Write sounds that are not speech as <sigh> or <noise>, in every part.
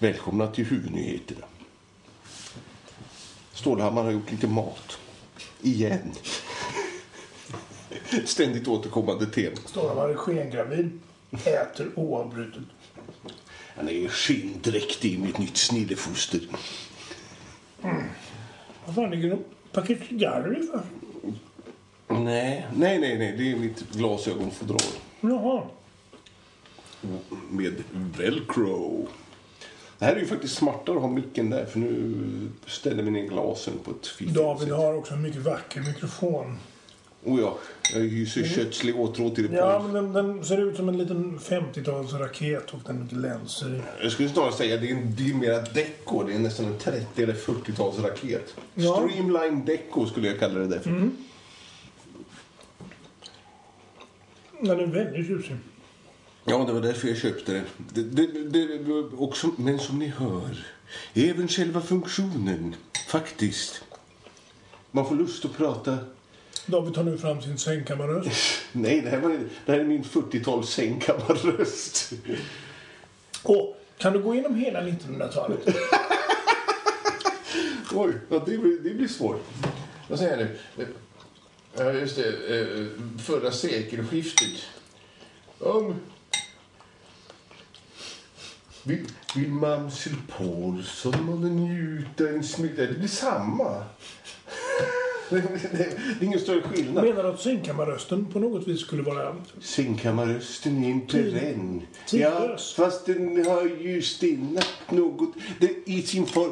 Välkomna till huvudnyheterna. Stålhammar har gjort lite mat. Igen. Ständigt återkommande tema. Stålhammar är skengravid. Äter oavbrutet. Han är skinndräktig med ett nytt snillefoster. Vad fan ligger det en paket cigarrer i för? Nej, nej, nej, nej. Det är mitt glasögonfodral. Jaha. Med velcro. Det här är ju faktiskt smartare att ha micken där för nu ställer vi ner glasen på ett fiffigt David sätt. har också en mycket vacker mikrofon. Oh ja, jag hyser kötslig åtrå till det Ja, men den, den ser ut som en liten 50-talsraket och den har i. Jag skulle snarare säga att det är, en- det är mera deco. Det är nästan en 30 eller 40-talsraket. Ja. Streamline deco skulle jag kalla det där för. Den är väldigt tjusig. Ja, det var därför jag köpte den. Det, det, det, det, också, men som ni hör, även själva funktionen, faktiskt. Man får lust att prata. David tar nu fram sin sängkammarröst. Nej, det här, var, det här är min 40-tals sängkammarröst. Åh, kan du gå igenom hela 1900-talet? <laughs> Oj, ja, det, blir, det blir svårt. Vad säger jag nu? Ja, just det. eh, Förra sekelskiftet. Om... Vill, vill Mamsel Paulsson månne njuta en smula? Det blir samma. <laughs> det, det, det är ingen större skillnad. Menar du att sängkammarrösten på något vis skulle vara... Sängkammarrösten är en perenn. Ja, tidlös. fast den har ju stelnat något. Den, I sin form...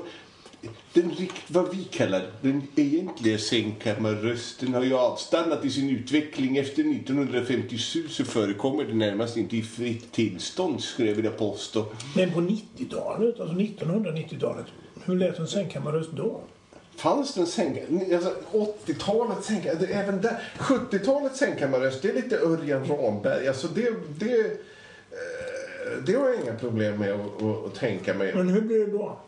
Den, rikt- vad vi kallar den egentliga sängkammarrösten har ju avstannat i sin utveckling. Efter 1957 så förekommer det närmast inte i fritt tillstånd skulle jag vilja påstå. Men på 90-talet, alltså 1990-talet, hur lät en sängkammarröst då? Fanns det en säng... Alltså 80-talets säng... det- Även där... 70-talets sängkammarröst, det är lite Örjan Ramberg. Alltså det... det eh, det har jag inga problem med att, att, att tänka mig. Men hur blir det då?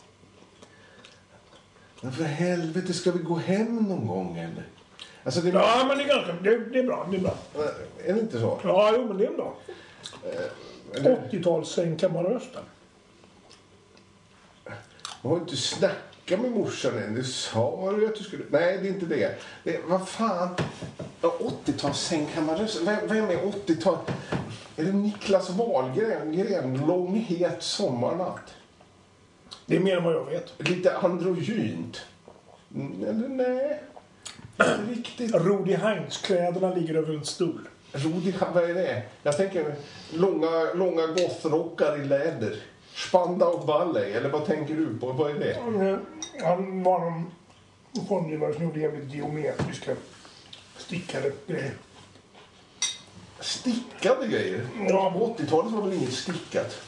Men för helvete, ska vi gå hem någon gång eller? Alltså det, Ja, men det är ganska... Det, det är bra, det är bra. Är det inte så? Ja, jo, men det är bra. Eller, 80-tals sängkammarrösten. jag har inte snackat med morsan än. Det sa du att du skulle... Nej, det är inte det. det vad fan? Ja, 80-tals sängkammarröst. Vem, vem är 80-tal? Är det Niklas Wahlgren? Gren, lång het sommarnatt? Det är mer än vad jag vet. Lite androgynt? Mm, Eller nej? Inte riktigt. Rudi Heinz-kläderna ligger över en stol. Rudi, vad är det? Jag tänker långa, långa gothrockar i läder. Spandau Ballet, eller vad tänker du på? Vad är det? Han, han var någon formgivare som gjorde jävligt geometriska stickade grejer. Stickade grejer? Ja. På 80-talet var väl inget stickat?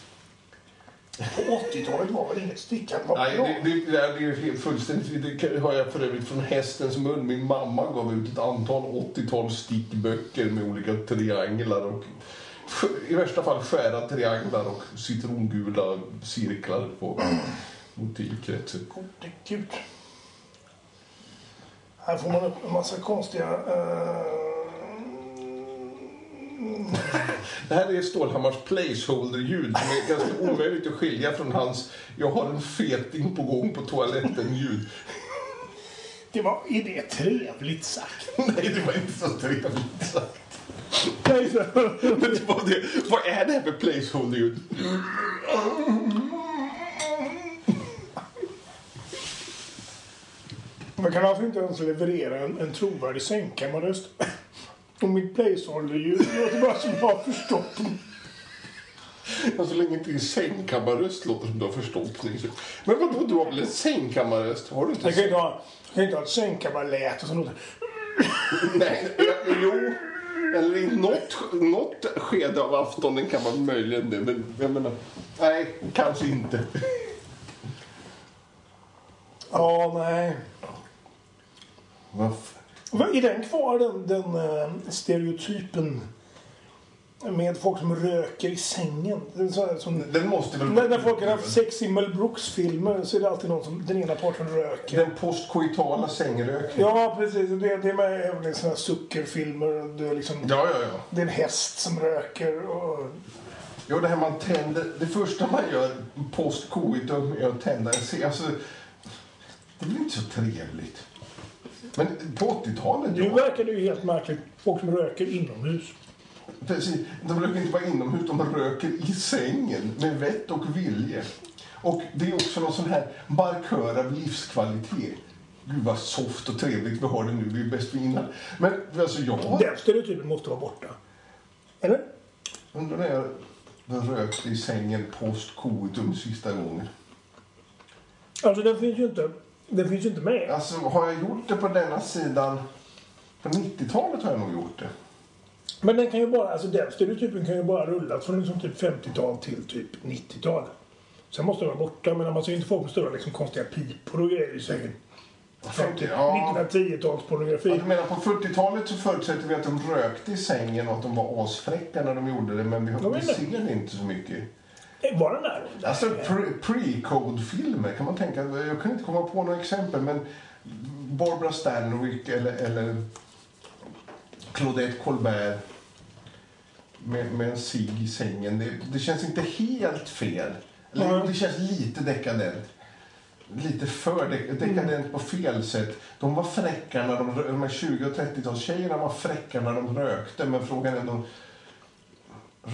På 80-talet var väl inget stickat? Nej, det, det, det är helt fullständigt. Det har jag för övrigt från hästens mun. Min mamma gav ut ett antal 80-tals stickböcker med olika trianglar och i värsta fall skära trianglar och citrongula cirklar på motivkretsen. Gode gud. Här får man upp en massa konstiga... eh, Det här är Stålhammars placeholder-ljud som är ganska omöjligt att skilja från hans jag har en feting på gång på toaletten-ljud. det var... Är det trevligt sagt? <laughs> Nej, det var inte så trevligt sagt. Nej, <laughs> Men det var det. Vad är det här för placeholder-ljud? Man kan alltså inte ens leverera en, en trovärdig sängkammarröst. Och mitt placeholder-ljud låter bara som jag har förstått. Ja, så länge inte din sängkammarröst låter som du har förstoppning. Men vadå, du har väl en sängkammarröst? Har du inte? Jag kan inte ha, jag kan inte ha ett sängkammarläte som låter... Nej, jo. Eller i något, något skede av aftonen kan man möjligen det. Men jag menar, nej, kanske inte. Ja, nej. Vad- Är den kvar, den, den eh, stereotypen? Med folk som röker i sängen. Som, Den måste väl... när, när folk har haft sex i Mel Brooks-filmer så är det alltid någon som, den ena parten röker. Den postkoitala sängrökningen. Ja, precis. Det, det är med även i sådana här suckerfilmer. Det är, liksom, Ja, ja, ja. det är en häst som röker. Och, Ja, det här man tänder. Det första man gör post coitum är att tända en. Alltså, det blir inte så trevligt. Men på 80-talet Nu verkar det ju helt märkligt. Folk som röker inomhus. precis, de röker inte bara inomhus, de röker i sängen med vett och vilje. Och det är också någon sån här markör av livskvalitet. Gud vad soft och trevligt vi har det nu, vi är bäst vi innan. Men alltså jag Den stereotypen måste vara borta. Eller? undrar när jag rökte i sängen post coitum sista gången. Alltså den finns ju inte, den finns ju inte med. Alltså, har jag gjort det på denna sidan? På 90-talet har jag nog gjort det. Men den kan ju bara, alltså den stereotypen kan ju bara rulla från liksom typ 50-tal till typ 90-tal. Sen måste den vara borta, men man ser ju inte folk med stora liksom konstiga pipor och grejer i sängen. 50, Ja. 1910-talspornografi. Ja, du menar på 40-talet så förutsätter vi att de rökte i sängen och att de var asfräcka när de gjorde det, men vi, vi ser det inte så mycket. Var den där? Alltså pre- pre-code-filmer kan man tänka, jag kan inte komma på några exempel, men Barbara Stanwyck eller, eller Claudette Colbert med, med en cigg i sängen, det, det känns inte helt fel. Eller, Nej. Det känns lite dekadent. Lite för dek- dekadent på fel sätt. De var fräcka när de, de här 20 och 30-talstjejerna var fräcka när de rökte, men frågan är om de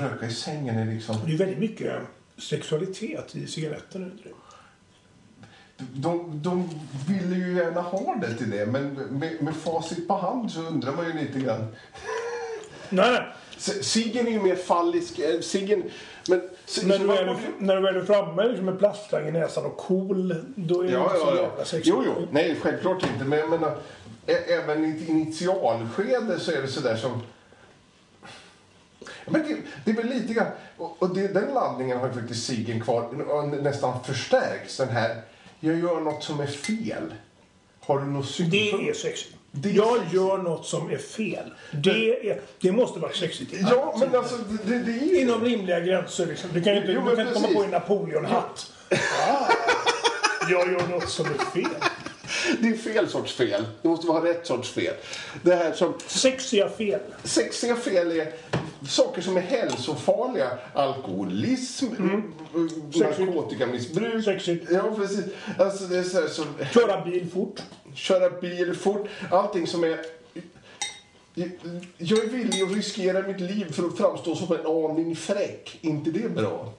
röka i sängen är liksom... Det är väldigt mycket sexualitet i cigaretten nu. De, de ville ju gärna ha det till det, men med, med facit på hand så undrar man ju lite grann. Nej, nej. S- Ciggen är ju mer fallisk. eh, Ciggen... Men... När så du, borde- när du väl är framme liksom med plaststang i näsan och cool, då är det Ja, inte så ja, jävla ja. sexigt. Jo, jo. Nej, självklart inte. Men jag menar, även i ett initialskede så är det sådär som... Men det, det väl lite grann... Och, och det, den laddningen har faktiskt Siggen kvar. och nästan förstärks. Den här, jag gör något som är fel. Har du något Det synpunkt? är sexigt. Det jag gör något som är fel. Det, är, det måste vara sexigt. Ja, men alltså det, det, det är ju... Inom rimliga gränser. Liksom. Du kan ju inte, Jo, du kan inte komma på en Napoleonhatt. Ah, jag gör något som är fel. Det är fel sorts fel. Det måste vara rätt sorts fel. Det här som Sexiga fel. sexiga fel är saker som är hälsofarliga. Alkoholism, narkotikamissbruk. Sexigt. Ja, precis. Alltså det är så här, som, Köra bil fort. köra bil fort. Allting som är... Jag är villig att riskera mitt liv för att framstå som en aning fräck. inte det bra?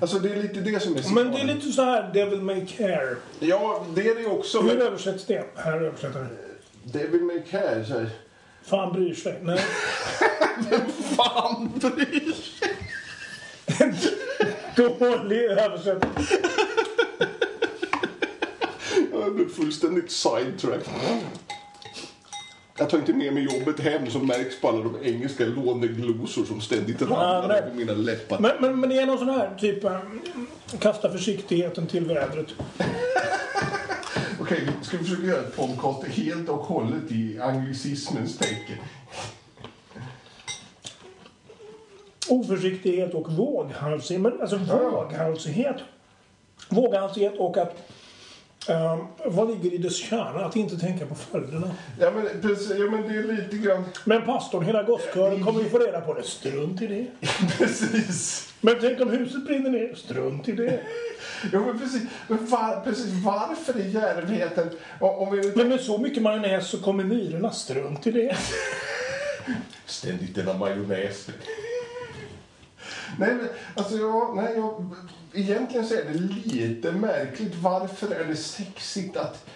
Alltså det är lite det som är Men det är lite så här Devil May Care. Ja, det är det också. Hur Men översätts det? Här översätter det. Devil May Care. Så här. Fan bryr sig. Nej. Fan bryr sig. Dålig översättning. Jag blev fullständigt sidetracked. Jag tar inte med mig jobbet hem som märks på alla de engelska låneglosor som ständigt ramlar över mina läppar. Men, men, men det är någon sån här typ eh, kasta försiktigheten till vädret. Okej, ska vi försöka göra ett podcast helt och hållet i anglicismens tecken? Oförsiktighet och våghalsighet. Men alltså våghalsighet. Våghalsighet och att ehm, vad ligger i dess kärna? Att inte tänka på följderna. Ja, men, precis, ja, men det är lite grann... Men pastorn, hela gosskören kommer ju få reda på det. Strunt i det. <laughs> Precis. Men tänk om huset brinner ner. Strunt i det. Ja, men precis. Men var, precis varför är djärvheten... Om om vi... Men med så mycket majonnäs så kommer myrorna. Strunt i det. <laughs> Ständigt denna majonnäs. Nej, men alltså jag, nej, jag, egentligen så är det lite märkligt. Varför är det sexigt att...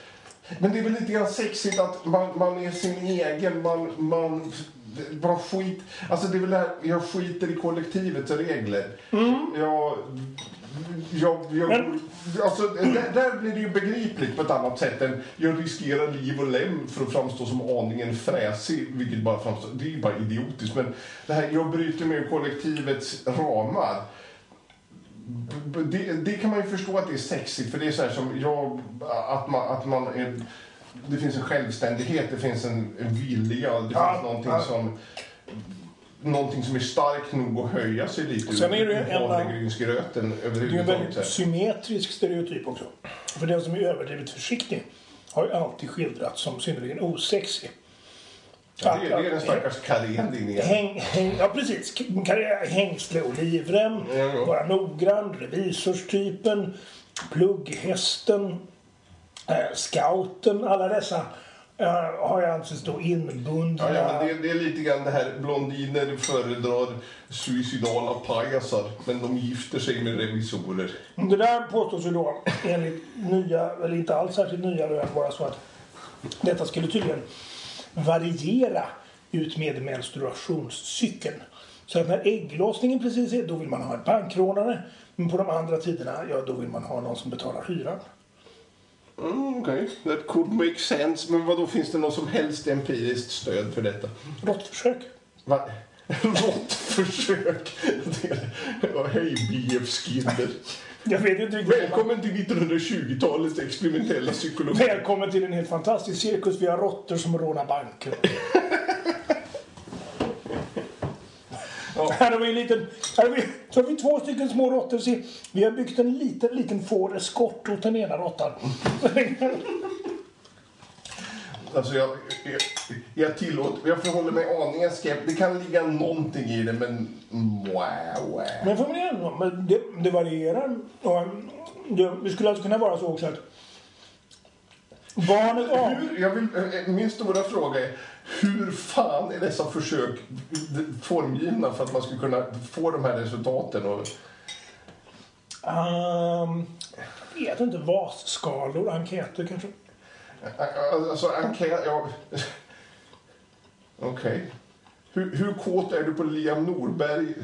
Men det är väl lite grann sexigt att man, man är sin egen, man, man, man skit... Alltså det är väl det här, jag skiter i kollektivets regler. Jag, jag, jag, Men- alltså, där, där blir det ju begripligt på ett annat sätt än jag riskerar liv och lem för att framstå som aningen fräsig, vilket bara framstår, det är bara idiotiskt. Men det här, jag bryter med kollektivets ramar. Det, det kan man ju förstå att det är sexigt, för det är så här som jag, att man, att man är, det finns en självständighet, det finns en, en vilja, det Ja, finns någonting ja. som någonting som är starkt nog att höja sig lite Sen är det ur en- havregrynsgröten Det är en överhuvudtaget. väldigt symmetrisk stereotyp också. För den som är överdrivet försiktig har ju alltid skildrats som synnerligen osexig. Ja, det, är- det är den stackars Karen din. Häng, häng, ja, precis. Hängsle och livrem. Ja. Vara noggrann. Revisorstypen. Plugghästen. Eh, scouten. Alla dessa har jag ansetts då inbundna. Ja, ja, men det, det är lite grann det här blondiner föredrar suicidala pajasar men de gifter sig med revisorer. Det där påstås ju då enligt nya, eller inte alls särskilt nya rön vara så att detta skulle tydligen variera ut med menstruationscykeln. Så att när ägglossningen precis är, då vill man ha en bankrånare. Men på de andra tiderna, ja då vill man ha någon som betalar hyran. Mm, Okej, that could make sense. Men vad då finns det något som helst empiriskt stöd för detta? Råttförsök. Va? <laughs> Råttförsök. Hej BF Skinner. Jag vet inte riktigt. Välkommen till 1920-talets experimentella psykologi. Välkommen till en helt fantastisk cirkus. Vi har råttor som rånar banker. <laughs> Ja. Här har vi en liten... Här har vi, så har vi två stycken små råttor. Se, Vi har byggt en liten, liten fåreskort åt den ena råttan. Alltså jag, jag, jag tillåter, jag förhåller mig aningen skeptisk. Det kan ligga någonting i det men... Wow. Men får man igen, men det, det varierar. Och det, det skulle alltså kunna vara så också att barnet av... Hur, jag vill, eh, min stora fråga är hur fan är dessa försök formgivna för att man ska kunna få de här resultaten? Och, Um, jag vet inte, VAS-skalor, enkäter kanske. alltså, enkät... Ja. Okej. Hur, hur kåt är du på Liam Norberg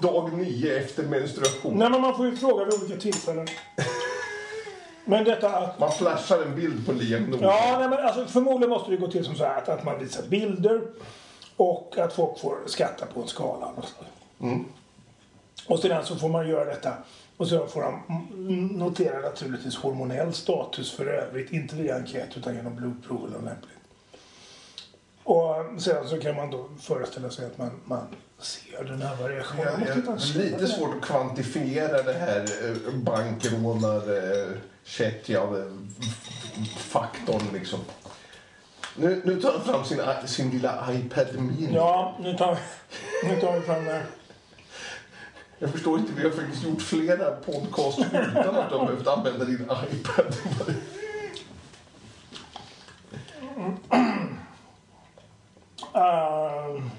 <laughs> dag nio efter menstruation? Nej, men man får ju fråga vid olika tillfällen. Men detta att... Man flashar en bild på Liam. Ja, nej, men alltså, förmodligen måste det gå till som så här att, att man visar bilder och att folk får skatta på en skala. Och, så. och sedan så får man göra detta och så får mm, notera naturligtvis hormonell status för övrigt. Inte via enkät utan genom blodprov eller lämpligt. Och sen så kan man då föreställa sig att man, man ser den här variationen. Ja, lite svårt att kvantifiera det här eh, bankrånar eh, faktorn liksom. Nu, nu tar han fram sin, sin lilla iPad Mini. Ja, nu tar, nu tar vi fram det här. Jag förstår inte, vi har faktiskt gjort flera podcast utan att du har behövt använda din iPad. Ehm,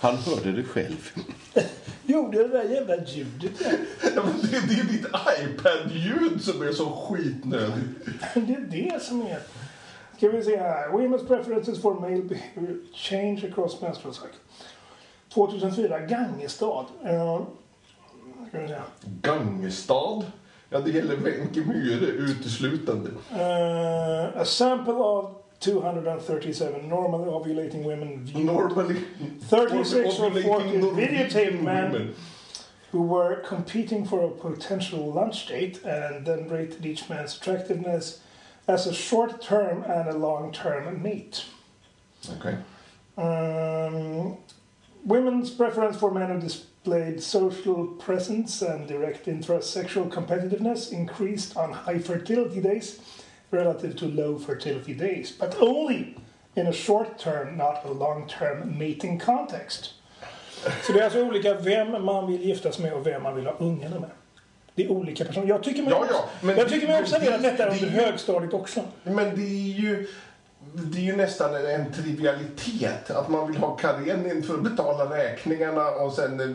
Han hörde det själv. gjorde det där jävla ljudet. Ja, men det, det är ditt iPad-ljud som är så skitnödigt. Det är det som är... Ska vi se här. Women's preferences for male behavior change across menstrual cycle. 2004, Gangestad. Uh, ska vi se. Gangestad? Ja, det gäller Wenche Myhre uteslutande. Uh, a sample of 237 normally ovulating women viewed Normally... 36 or ovulating 40 videotape men women. who were competing for a potential lunch date and then rated each man's attractiveness as a short term and a long term mate. Okej. Um, women's preference for men who displayed social presence and direct interest sexual competitiveness increased on high fertility days relative to low fertility days, but only in a short term, not a long term mating context. Så det är alltså olika vem man vill giftas med och vem man vill ha ungarna med. Det är olika personer. Jag tycker mig, Ja, ja, jag tycker det- det- detta det- under högstadiet också. Men det är ju... Det är ju nästan en, trivialitet. Att man vill ha Karenin för att betala räkningarna och sen... eh,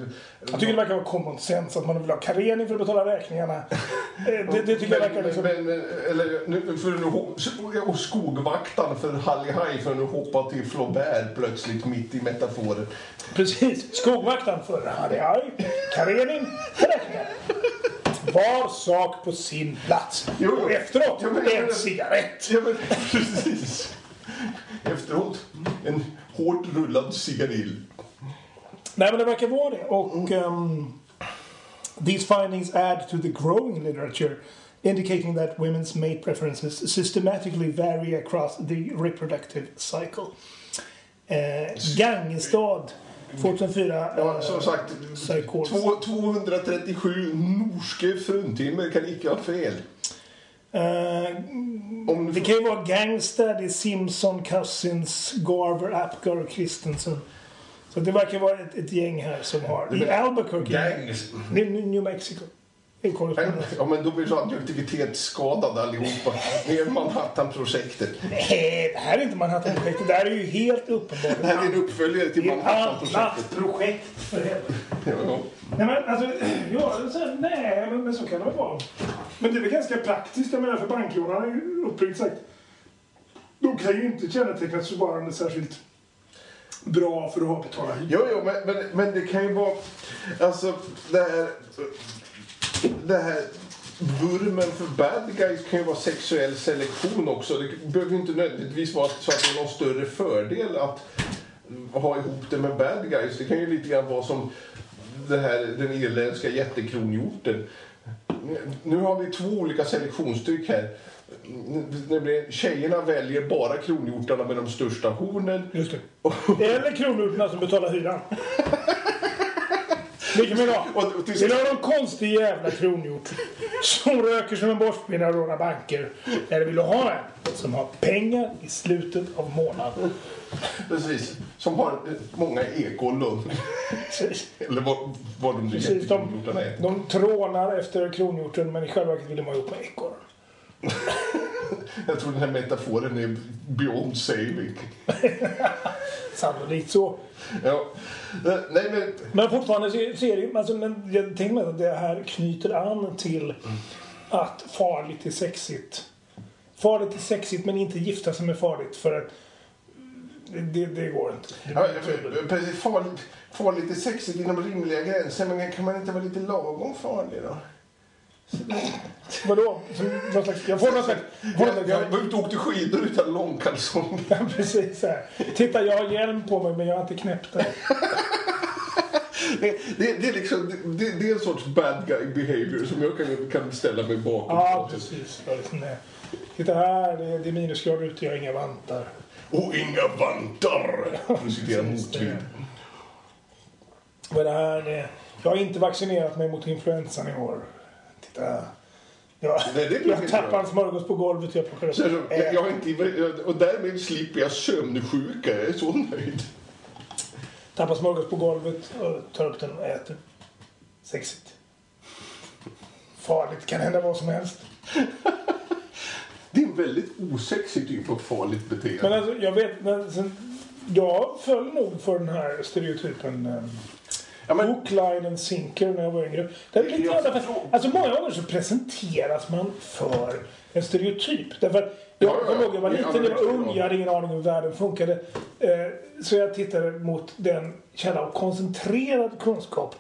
Jag tycker det verkar vara common sense att man vill ha Karenin för att betala räkningarna. Eh, Det, det tycker jag verkar liksom... Men, men, eller, för nu, och skogvaktaren för Halli Haj för att nu hoppa till Flaubert plötsligt mitt i metaforen. Precis. Skogvaktaren för Harry Haj. Karenin för räkningar. Var sak på sin plats. Jo, Och efteråt Ja, men- en cigarett. Ja, men precis. Efteråt en hårt rullad cigarill. Nej, men det verkar vara det. Och um, these findings add to the growing literature indicating that women's mate preferences systematically vary across the reproductive cycle. Eh, Gangestad 2004. Ja, eh, som sagt, Psychose. två- 237 norske fruntimmer kan icke ha fel. Eh, Om det kan ju vara Gangsta, det är Simpson, Cousins, Garver, Apgar och Christensen. Så det verkar vara ett, ett gäng här som har... I Albuquerque. Gangs. New, New Mexico. En korrespondent. Ja, men då blir radioaktivitetsskadade allihopa. Det är Manhattan-projektet. Nej, det här är inte Manhattan-projektet. Det här är ju helt uppenbart Det här är en uppföljare till Manhattan-projektet. projekt för helvete. Nej men alltså, ja, så nej men, men så kan det väl vara. Men det är väl ganska praktiskt. Jag menar för banklånarna är ju uppriktigt sagt. De kan ju inte kännetecknas som varande särskilt bra för att ha betala hyra. Jo, jo, men, men, men det kan ju vara... Alltså, det här... Det här vurmen för bad guys kan ju vara sexuell selektion också. Det behöver ju inte nödvändigtvis vara så att det är någon större fördel att ha ihop det med bad guys. Det kan ju lite grann vara som det här, den irländska jättekronhjorten. Nu har vi två olika selektionstryck här. Nämligen, tjejerna väljer bara kronhjortarna med de största hornen. Just det. Eller kronhjortarna som betalar hyran. <laughs> Vill du ha? Och- och till Vill ha någon konstig jävla kronhjort som röker som en borstpinne och rånar banker? Eller vill du ha en som har pengar i slutet av månaden? Precis. Som har eh, många ekollon. Eller vad, vad de nu Precis, de, är. de trånar efter kronhjorten men i själva verket vill de ha ihop med ekorren. <laughs> Jag tror den här metaforen är beyond saving. <laughs> Sannolikt så. Ja. Eh, Nej men, Men fortfarande så är det alltså, men jag tänker mig att det här knyter an till att farligt är sexigt. Farligt är sexigt men inte gifta sig med farligt för att det, det går inte. Det ja, precis, farligt, farligt är sexigt inom rimliga gränser men kan man inte vara lite lagom farlig då? Vadå? Som någon slags, jag får någon slags... får någon slags jag var ute och åkte skidor utan långkalsonger. Ja, precis så här. Titta, jag har hjälm på mig men jag har inte knäppt den. Det, det, det, är liksom, det, det är en sorts bad guy behavior som jag kan, kan ställa mig bakom. Ja, precis. Titta här, det är, det är minusgrader ute, jag har inga vantar. Och inga vantar! För att citera Motvind. Vad är det här? Jag har inte vaccinerat mig mot influensan i år. Titta. Jag, Nej, det jag tappar en smörgås på golvet jag. Så jag, jag, inte, och därmed slipper jag sömnsjuka. Jag är så nöjd. Tappar smörgås på golvet och tar upp den och äter. Sexigt. Farligt, kan hända vad som helst. Det är en väldigt osexig typ av farligt beteende. Men alltså, jag vet, men sen, jag föll nog för den här stereotypen um, Ja, men- hook, line and sinker när jag var yngre. Det är lite grann därför, förstår. alltså många gånger så presenteras man för en stereotyp. Därför att jag Ja, ja, kommer ihåg, jag var ja. liten, jag var Ja, ung, jag hade ingen aning om hur världen funkade. Eh, så jag tittade mot den källa av koncentrerad kunskap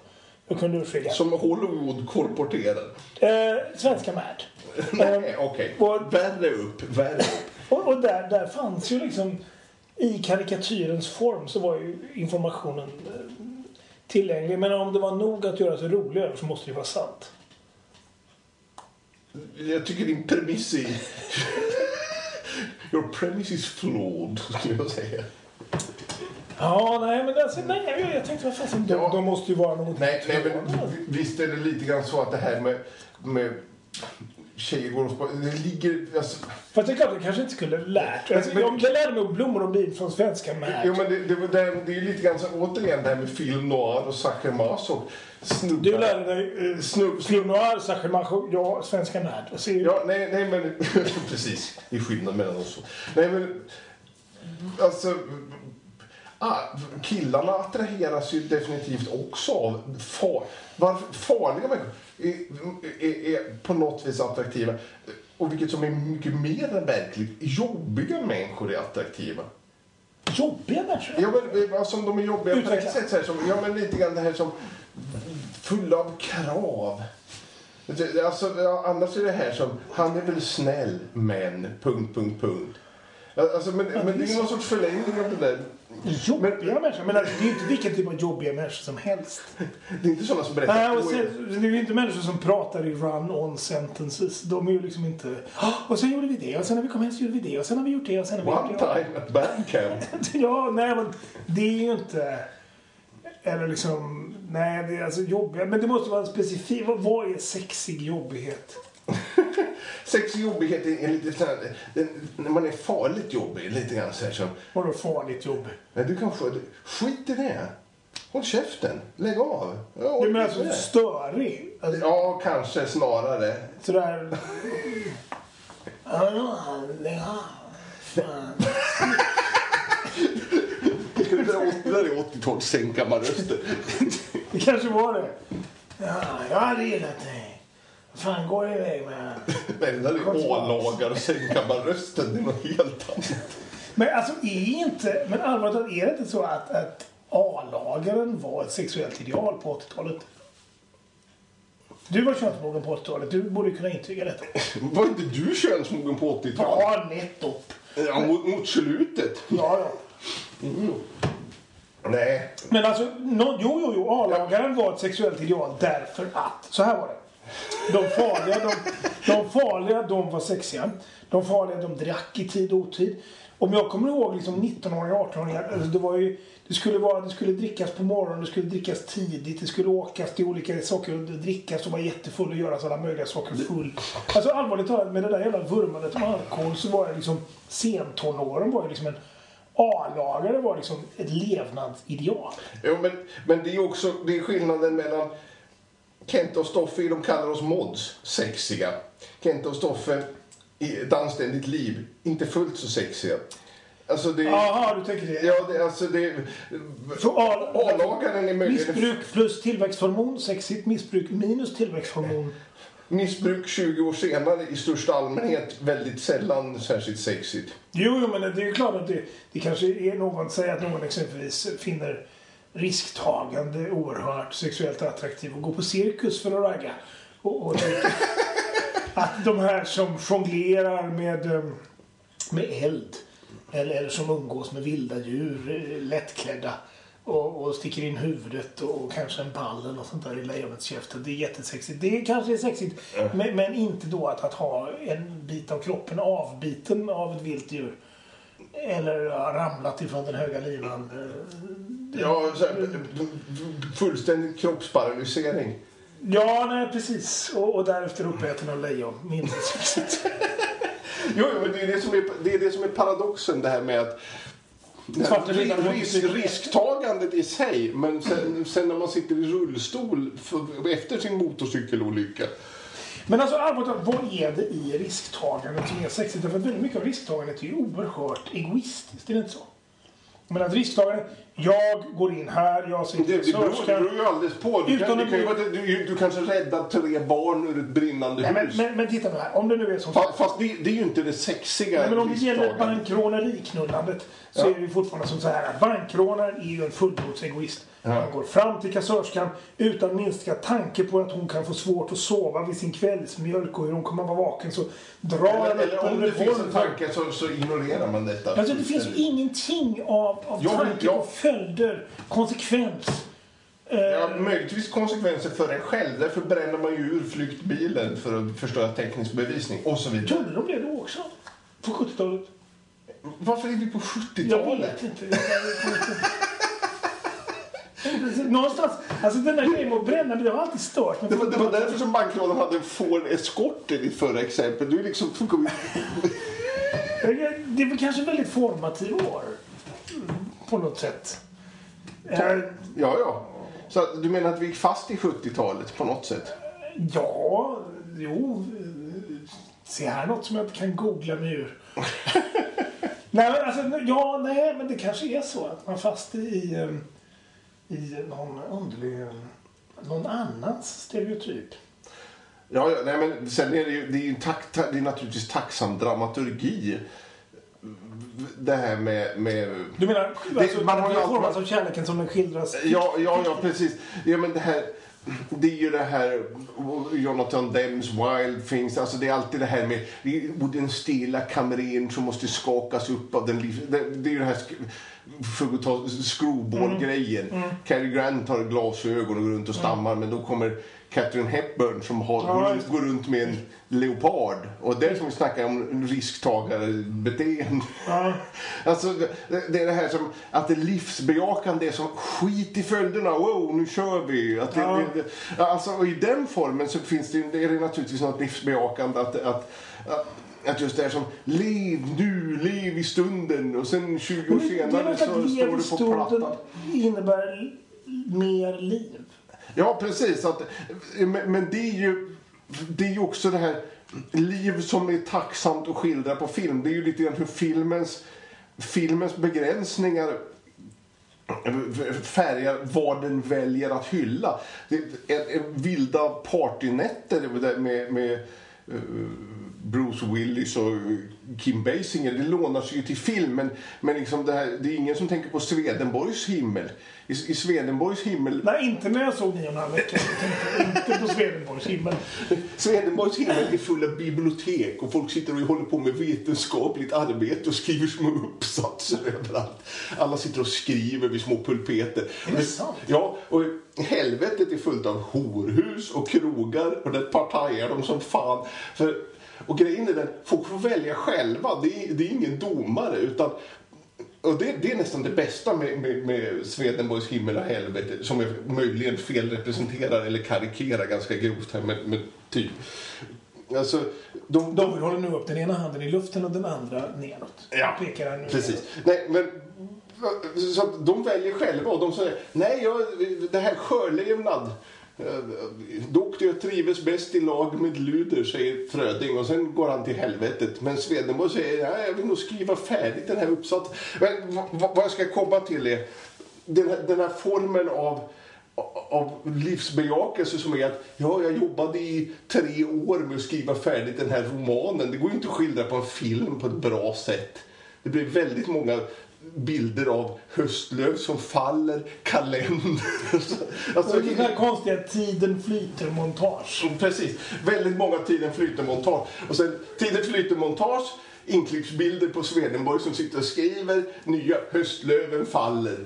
jag kunde urskilja. Som Hollywood korporterar. Eh, Svenska Mad. <laughs> Nej, okej. och- Värre upp, värre upp. Och, och där, där fanns ju liksom i karikatyrens form så var ju informationen eh, tillgänglig. Men om det var nog att göra sig rolig över så måste det ju vara sant. Jag tycker din premiss är... <laughs> Your premise is flawed, skulle jag säga. Ja, nej men alltså, nej, jag, jag tänkte vad fasen, de, Ja. de måste ju vara något Nej, nej, men visst är det lite grann så att det här med, med tjejer går och spar, Det ligger... Alltså, Fast det är klart, jag kanske inte skulle lärt alltså, Men- jag, jag lärde mig om blommor och bin från svenska jo, Mad. men det, det, det, det är ju lite grann så, återigen det här med film noir och Sacher Masoch. Snubbar. Du lärde dig eh, Snubb, Film Noir, Macho, ja, svenska. Och se, Ja, nej, nej men <laughs> precis. Det är skillnad mellan oss. Nej, men alltså... Ah, killarna attraheras ju definitivt också av far, varför, farliga människor. Är, är, på något vis attraktiva. Och vilket som är mycket mer än verkligt, jobbiga människor är attraktiva. Jobbiga människor. Ja, men alltså de är jobbiga på Utveckla. ett sätt. Så här, som, ja, men lite grann det här som fulla av krav. Alltså, ja, annars är det här som, han är väl snäll, men... Punkt, punkt, punkt. Alltså, men, men det är någon sorts förlängning av det där. Jobbiga människor. Men alltså, det är ju inte vilken typ av jobbiga människor som helst. <laughs> Det är inte sådana som berättar. Nej, och sen, det är ju inte människor som pratar i run-on sentences. De är ju liksom inte... "Ah, Och sen gjorde vi det, och sen när vi kom hem så gjorde vi det, och sen har vi gjort det, och sen har vi One gjort det. time at Bandcamp. <laughs> Ja, nej men det är ju inte... eller liksom... Nej, det är alltså jobbiga. Men det måste vara en specifik... Vad, vad är sexig jobbighet? <laughs> Sexig jobbighet är, är lite så här, den- när man är farligt jobbig, lite grann så här som, Vadå farligt jobb? men du kan få, skit i det. Håll käften, lägg av. Du menar alltså det. störig? Alltså, ja kanske snarare. Sådär... Hallå, lägg av. Det där är 80-tals sängkammarröster. Det kanske var det. Ja, jag hade gillat dig. Fan, gå iväg med <laughs> där är ålagar och sängkammarrösten. Det är något helt annat. Men alltså är inte, men allvarligt talat, är det inte så att, att A-lagaren var ett sexuellt ideal på 80-talet? Du var könsmogen på 80-talet. Du borde kunna intyga detta. <laughs> Var inte du könsmogen på 80-talet? Ja, nettopp. Ja, mot, mot slutet. Ja, ja. Nej. Men alltså, no, jo, jo, jo. A-lagaren var ett sexuellt ideal därför att, så här var det. De farliga, de, de farliga, de var sexiga. De farliga, de drack i tid och otid. Om jag kommer ihåg liksom 19-åringar, 18-åringar, alltså det var ju det skulle, vara, det skulle drickas på morgonen, det skulle drickas tidigt, det skulle åkas till olika saker och drickas och vara jättefull och göra alla möjliga saker full. Alltså allvarligt talat, med det där jävla vurmandet om alkohol så var jag liksom sentonåren var ju liksom en A-lagare var liksom ett levnadsideal. Jo, men, men det är också det är skillnaden mellan Kent och Stoffe, de kallar oss mods, sexiga. Kent och Stoffe i ett anständigt liv, inte fullt så sexiga. Alltså det... Jaha, du tänker det. Ja, det, alltså det... A- A-lagaren är möjligen... Missbruk plus tillväxthormon, sexigt. Missbruk minus tillväxthormon. Missbruk 20 år senare i största allmänhet väldigt sällan särskilt sexigt. Jo, jo, men det är ju klart att det, det kanske är någon, säger att någon exempelvis finner risktagande oerhört sexuellt attraktiv och går på cirkus för att ragga. Och, och <laughs> att de här som jonglerar med, eh, med eld eller, eller som umgås med vilda djur, eh, lättklädda och, och sticker in huvudet och, kanske en pall eller något sånt där i lejonets käft. Det är jättesexigt. Det kanske är sexigt, men, men inte då att, att ha en bit av kroppen avbiten av ett vilt djur. Eller ha ramlat ifrån den höga linan. eh, Ja, fullständig kroppsparalysering. Ja, nej precis. Och, och därefter uppäten av lejon. Sexigt. <laughs> Jo, men det är det som är, det är, det som är paradoxen det här med att har risk, risktagandet i sig, men sen, sen när man sitter i rullstol för, efter sin motorcykelolycka. Men alltså allvarligt talat, vad är det i risktagandet som är sexigt? För väldigt mycket av risktagandet är ju oerhört egoistiskt. Är det inte så? Men att risktagande, jag går in här, jag sitter det, beror, det beror ju alldeles på. Du, kan, att kan att du, du kanske räddar tre barn ur ett brinnande Nej, men, hus. men, men titta nu här, om det nu är som Fa- Fast det, det är ju inte det sexiga Nej, men om det gäller risktagandet. bankråneriknullandet så Ja. är det fortfarande som så här att bankrånaren är ju en fullblodsegoist. Ja. Han går fram till kassörskan utan minsta tanke på att hon kan få svårt att sova vid sin kvällsmjölk och hur hon kommer att vara vaken så drar han Eller, upp eller om det finns en tanke så, så ignorerar man detta. Alltså det finns ju ingenting av, av men tanke jag- på följder, konsekvens. Eh, Ja, möjligtvis konsekvenser för en själv. Därför bränner man ju ur flyktbilen för att förstöra teknisk bevisning och så vidare. Gjorde de det då också? På 70-talet? Varför är vi på Jag 70-talet? vet inte. Jag vet inte. <laughs> Någonstans, alltså den där grejen med att bränna, det har alltid stört mig. Det var, det var därför som bankrånen hade en Ford Escort i ditt förra exempel. Du är liksom... <laughs> Det är väl kanske väldigt formativ år. På något sätt. Eh, Ja, ja. Så du menar att vi gick fast i 70-talet på något sätt? Ja, jo. Se här något som jag inte kan googla mig ur. <laughs> nej, men alltså, ja, nej, men det kanske är så att man fast i, eh, i någon underlig, eh, någon annans stereotyp. Ja, ja nej, men sen är det ju, det är ju tack, det är naturligtvis tacksam dramaturgi. Det här med... med Du menar, Det- alltså, man har ju alltid- formas av kärleken som den skildras? Ja, ja, ja, precis. Ja, men det här... Det är ju det här Jonathan Dems Wild Things. Alltså det är alltid det här med den stilla kamrern som måste skakas upp av den liv... Det, det är ju det här för att ta screwball-grejen. Cary Grant har glasögon och går runt och stammar men då kommer Catherine Hepburn som har, Ja, går, det. går runt med en leopard. Och det är som vi snackar om risktagarebeteende. Ja. Alltså, det, det är det här som att det livsbejakande är som skit i följderna. Wow, nu kör vi. Att det, Ja. det, det, alltså, och I den formen så finns det, det är det naturligtvis något livsbejakande att, att, att att just det här som lev nu, lev i stunden och sen 20 år det, det senare så står du på plattan. innebär mer liv. Ja, precis. Att, men, men det är ju det är ju också det här liv som är tacksamt att skildra på film. Det är ju lite grann hur filmens, filmens begränsningar färgar vad den väljer att hylla. Det, är, är vilda partynätter med, med med Bruce Willis och Kim Basinger, det lånar sig ju till film. Men, men liksom det, här, det är ingen som tänker på Swedenborgs himmel. I, i Swedenborgs himmel Nej, inte när jag såg nio och en halv vecka. Jag tänkte inte på Swedenborgs himmel. Swedenborgs himmel är full av bibliotek och folk sitter och håller på med vetenskapligt arbete och skriver små uppsatser överallt. Alla sitter och skriver vid små pulpeter. Är det sant? Ja, och helvetet är fullt av horhus och krogar och där partajar de som fan. För, och grejen är den, folk får välja själva. Det är, det är ingen domare utan och det, det är nästan det bästa med, med, med Swedenborgs himmel och helvete som jag möjligen felrepresenterar eller karikerar ganska grovt här med, med typ. Alltså, de, de, De håller nu upp den ena handen i luften och den andra neråt. Ja, Pekar nu Precis. Nej, men, så de väljer själva och de säger nej, jag, det här sjölevnad. Doktor trivs bäst i lag med luder, säger Fröding och sen går han till helvetet. Men Swedenborg säger nej, jag vill nog skriva färdigt den här uppsatsen. Men vad, vad jag ska komma till är den här, den här formen av av livsbejakelse som är att ja, jag jobbade i tre år med att skriva färdigt den här romanen. Det går ju inte att skildra på en film på ett bra sätt. Det blir väldigt många bilder av höstlöv som faller, kalender. <laughs> alltså, Och det här konstiga tiden flyter-montage. Precis. Väldigt många tiden flyter montage. Och sen tiden flyter montage, inklippsbilder på Swedenborg som sitter och skriver nya höstlöven faller.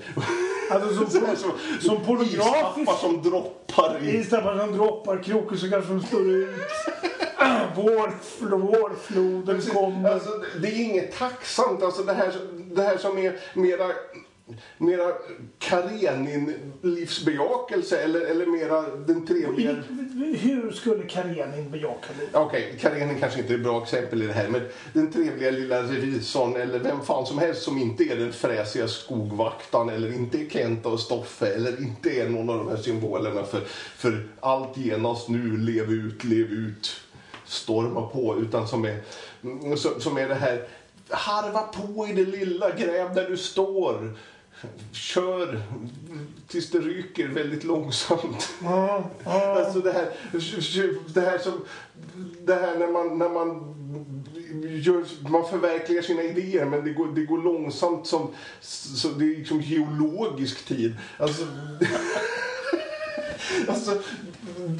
Alltså som, <laughs> som, som pornografisk... Istappar som droppar i... Istappar som droppar, krokusar som står ut. <clears throat> Vår, vårfloden kommer. Alltså, det är inget tacksamt. Alltså, det, här, det här som är mera, mera Karenin-livsbejakelse eller, eller mera den trevliga... Hur skulle Karenin bejaka liv? Okej, Karenin kanske inte är ett bra exempel i det här, men den trevliga lilla revisorn eller vem fan som helst som inte är den fräsiga skogvaktaren eller inte är Kenta och Stoffe eller inte är någon av de här symbolerna för, för allt genast nu, lev ut, lev ut, storma på, utan som är, som, som är det här harva på i det lilla, gräv där du står. Kör tills det ryker väldigt långsamt. <laughs> Alltså det här, det här som, det här när man, när man gör, man förverkligar sina idéer men det går, det går långsamt som, så det är liksom geologisk tid. Alltså, <laughs> <laughs> alltså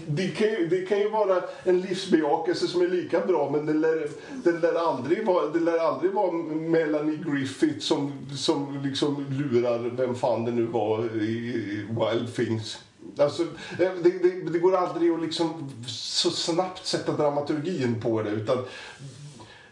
det, kan ju, det kan ju vara en livsbejakelse som är lika bra men det lär, det lär, aldrig, vara, det lär aldrig vara Melanie Griffith som, som liksom lurar vem fan det nu var i Wild Things. Alltså, det, det, det går aldrig att liksom så snabbt sätta dramaturgin på det utan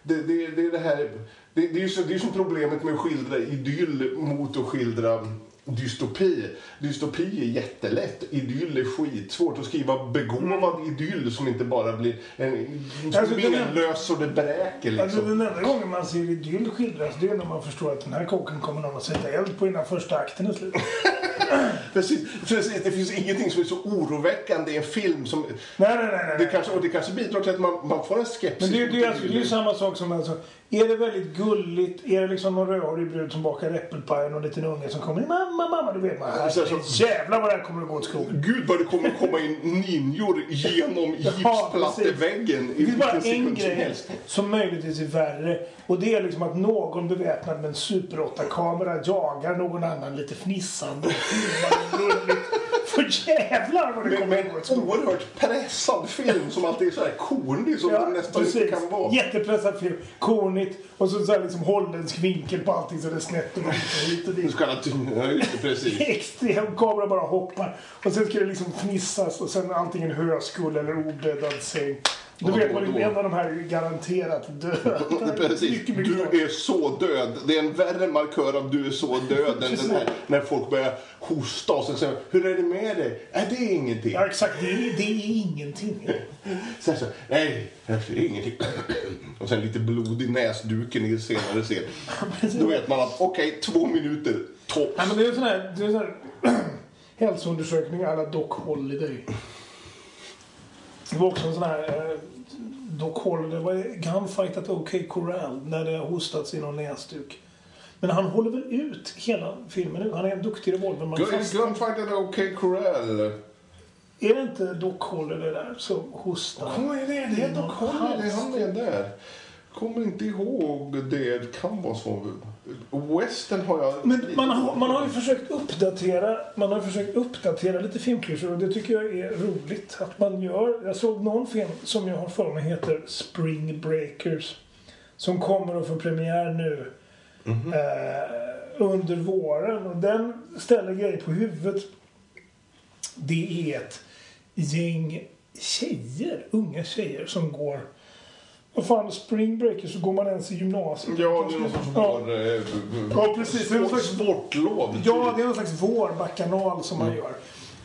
det, det, det är det här det, det är ju så, det är som problemet med att skildra idyll mot att skildra dystopi. Dystopi är jättelätt, idyll är skitsvårt. Att skriva begåvad idyll som inte bara blir en Alltså, menlös och det bräker liksom. Alltså den enda gången man ser idyll skildras det är när man förstår att den här kocken kommer någon att sätta eld på innan första akten är slut. <laughs> Precis, precis, det finns ingenting som är så oroväckande i en film som... Nej, nej, nej. nej, Det kanske, och det kanske bidrar till att man, man får en skepsis. Men det, det, är alltså, det är ju samma sak som alltså, är det väldigt gulligt, är det liksom någon rödhårig brud som bakar äppelpaj och någon liten unge som kommer mamma, mamma, då vet man. Ja, så- så- Jävlar vad det här kommer att gå åt skogen. Gud vad det kommer komma in ninjor genom <laughs> gipsplatteväggen i Det finns bara vilken en som grej helst. som möjligtvis är värre. Och det är liksom att någon beväpnad med en super 8-kamera jagar någon annan lite fnissande. <laughs> För jävlar vad det kommer årets bok. oerhört pressad film som alltid är så här kornig som den nästan inte kan vara. Jättepressad film. Kornigt. Och så, så här liksom holländsk vinkel på allting så det är snett och hit och dit. Ja, just det, precis. <laughs> Extrem. Kameran bara hoppar. Och sen ska det liksom fnissas och sen antingen höskull eller obäddad säng. Då Ja, vet man ju en av de här är garanterat död. <laughs> Precis. Mycket, mycket. Du är så död. Det är en värre markör av du är så död än den här när folk börjar hosta och sen säger hur är det med dig? Nej, det är ingenting. Ja, exakt. Det är, det är ingenting. <laughs> Sen så, nej, det är ingenting. <clears throat> Och sen lite blod i näsduken i senare scen. <laughs> Då vet man att okej, två minuter, tops. Nej, men det är sån här, det är sån här <clears throat> hälsoundersökning alla Doc Holiday. Det var också en sån här eh, Doc Holiday, vad är Gunfight OK Corral, när det hostats i någon näsduk. Men han håller väl ut hela filmen nu. Han är en duktig revolverman. Gunfight at OK Corral. Är det inte Doc Holiday där som hostar? Vad är det? Det är Doc Holliday, han är där. Kommer inte ihåg det. Det kan vara så. Western har jag... Men man har, man har ju försökt uppdatera, man har försökt uppdatera lite filmklyschor och det tycker jag är roligt att man gör. Jag såg någon film som jag har för mig heter Spring Breakers. Som kommer att få premiär nu Mhm. eh, under våren. Och den ställer grejer på huvudet. Det är ett gäng tjejer, unga tjejer som går vad fan, spring breakers så går man ens i gymnasiet. Ja, det är någon sorts Ja. vår... eh, Ja, precis. Det är någon Sport, slags- sportlov. Ja, det är någon slags vårbakanal som man Mm. gör.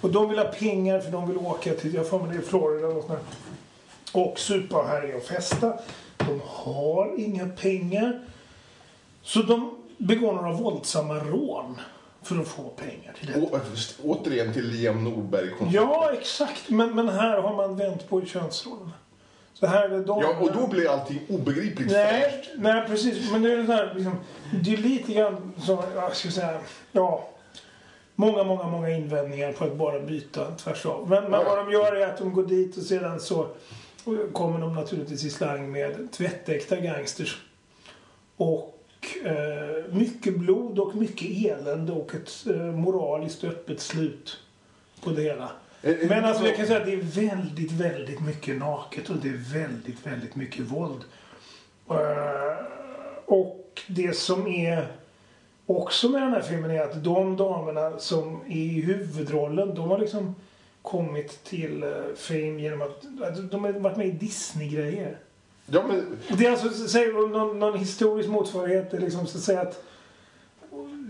Och de vill ha pengar för de vill åka till, jag får mig det Florida och sådär. Och supa och härja och festa. De har inga pengar. Så de begår några våldsamma rån för att få pengar till det. Å, återigen till Liam Nordberg. Ja, exakt. Men, men här har man vänt på könsrollerna. Så här är de... Ja, och då blir allting obegripligt Nej, fräscht. nej precis. Men det är, det här, liksom, det är lite grann som, jag ska säga, ja. Många, många, många invändningar på att bara byta tvärs av. Men, men ja. vad de gör är att de går dit och sedan så kommer de naturligtvis i slang med tvättäkta gangsters. Och eh, mycket blod och mycket elände och ett eh, moraliskt öppet slut på det hela. Eh, Men alltså eh, jag kan säga att det är väldigt, väldigt mycket naket och det är väldigt, väldigt mycket våld. Eh, och det som är också med den här filmen är att de damerna som är i huvudrollen, de har liksom kommit till eh, fame genom att, att de har varit med i Disney-grejer. Ja, men Det är alltså, säg, någon, någon historisk motsvarighet liksom så att säga att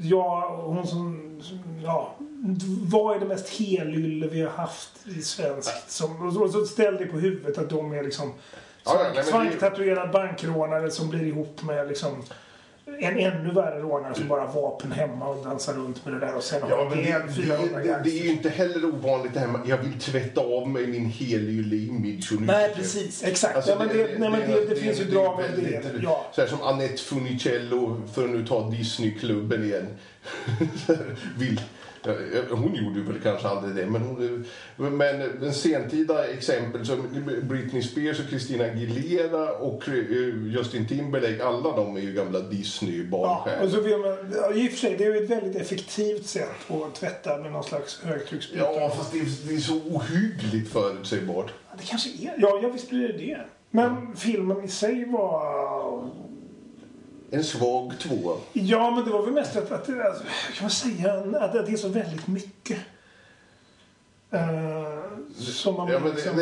Ja, hon som... Ja, vad är det mest helylle vi har haft i svenskt? Som, och så- och ställ det på huvudet att de är liksom Ja, ja, nej, men det- svanktatuerad bankrånare som blir ihop med liksom en ännu värre rånare som bara har vapen hemma och dansar runt med det där och sen har Ja, men ihjäl det, 400 det, det, det är ju inte heller ovanligt det här med jag vill tvätta av mig min helylle-image. och nu- Nej, precis. Exakt. Alltså, ja, men det, nej, men det, det, finns ju det drag av väldigt- det. Ja. Så här som Annette Funicello, för att nu ta Disneyklubben igen. <laughs> Vill, hon gjorde väl kanske aldrig det, men, hon, men en sentida exempel som Britney Spears och Christina Aguilera och eh, Justin Timberlake, alla de är ju gamla Ja, och Disney-barnstjärnor. så vill man, ja, I och för sig, det är ju ett väldigt effektivt sätt att tvätta med någon slags högtrycksspruta. Ja, fast det är, det är så ohyggligt förutsägbart. Det kanske är. Ja, ja visst blir det det. Men filmen i sig var... En svag tvåa. Ja, men det var väl mest att, att alltså, kan man säga, att det är så väldigt mycket. Eh, som man Ja, men liksom...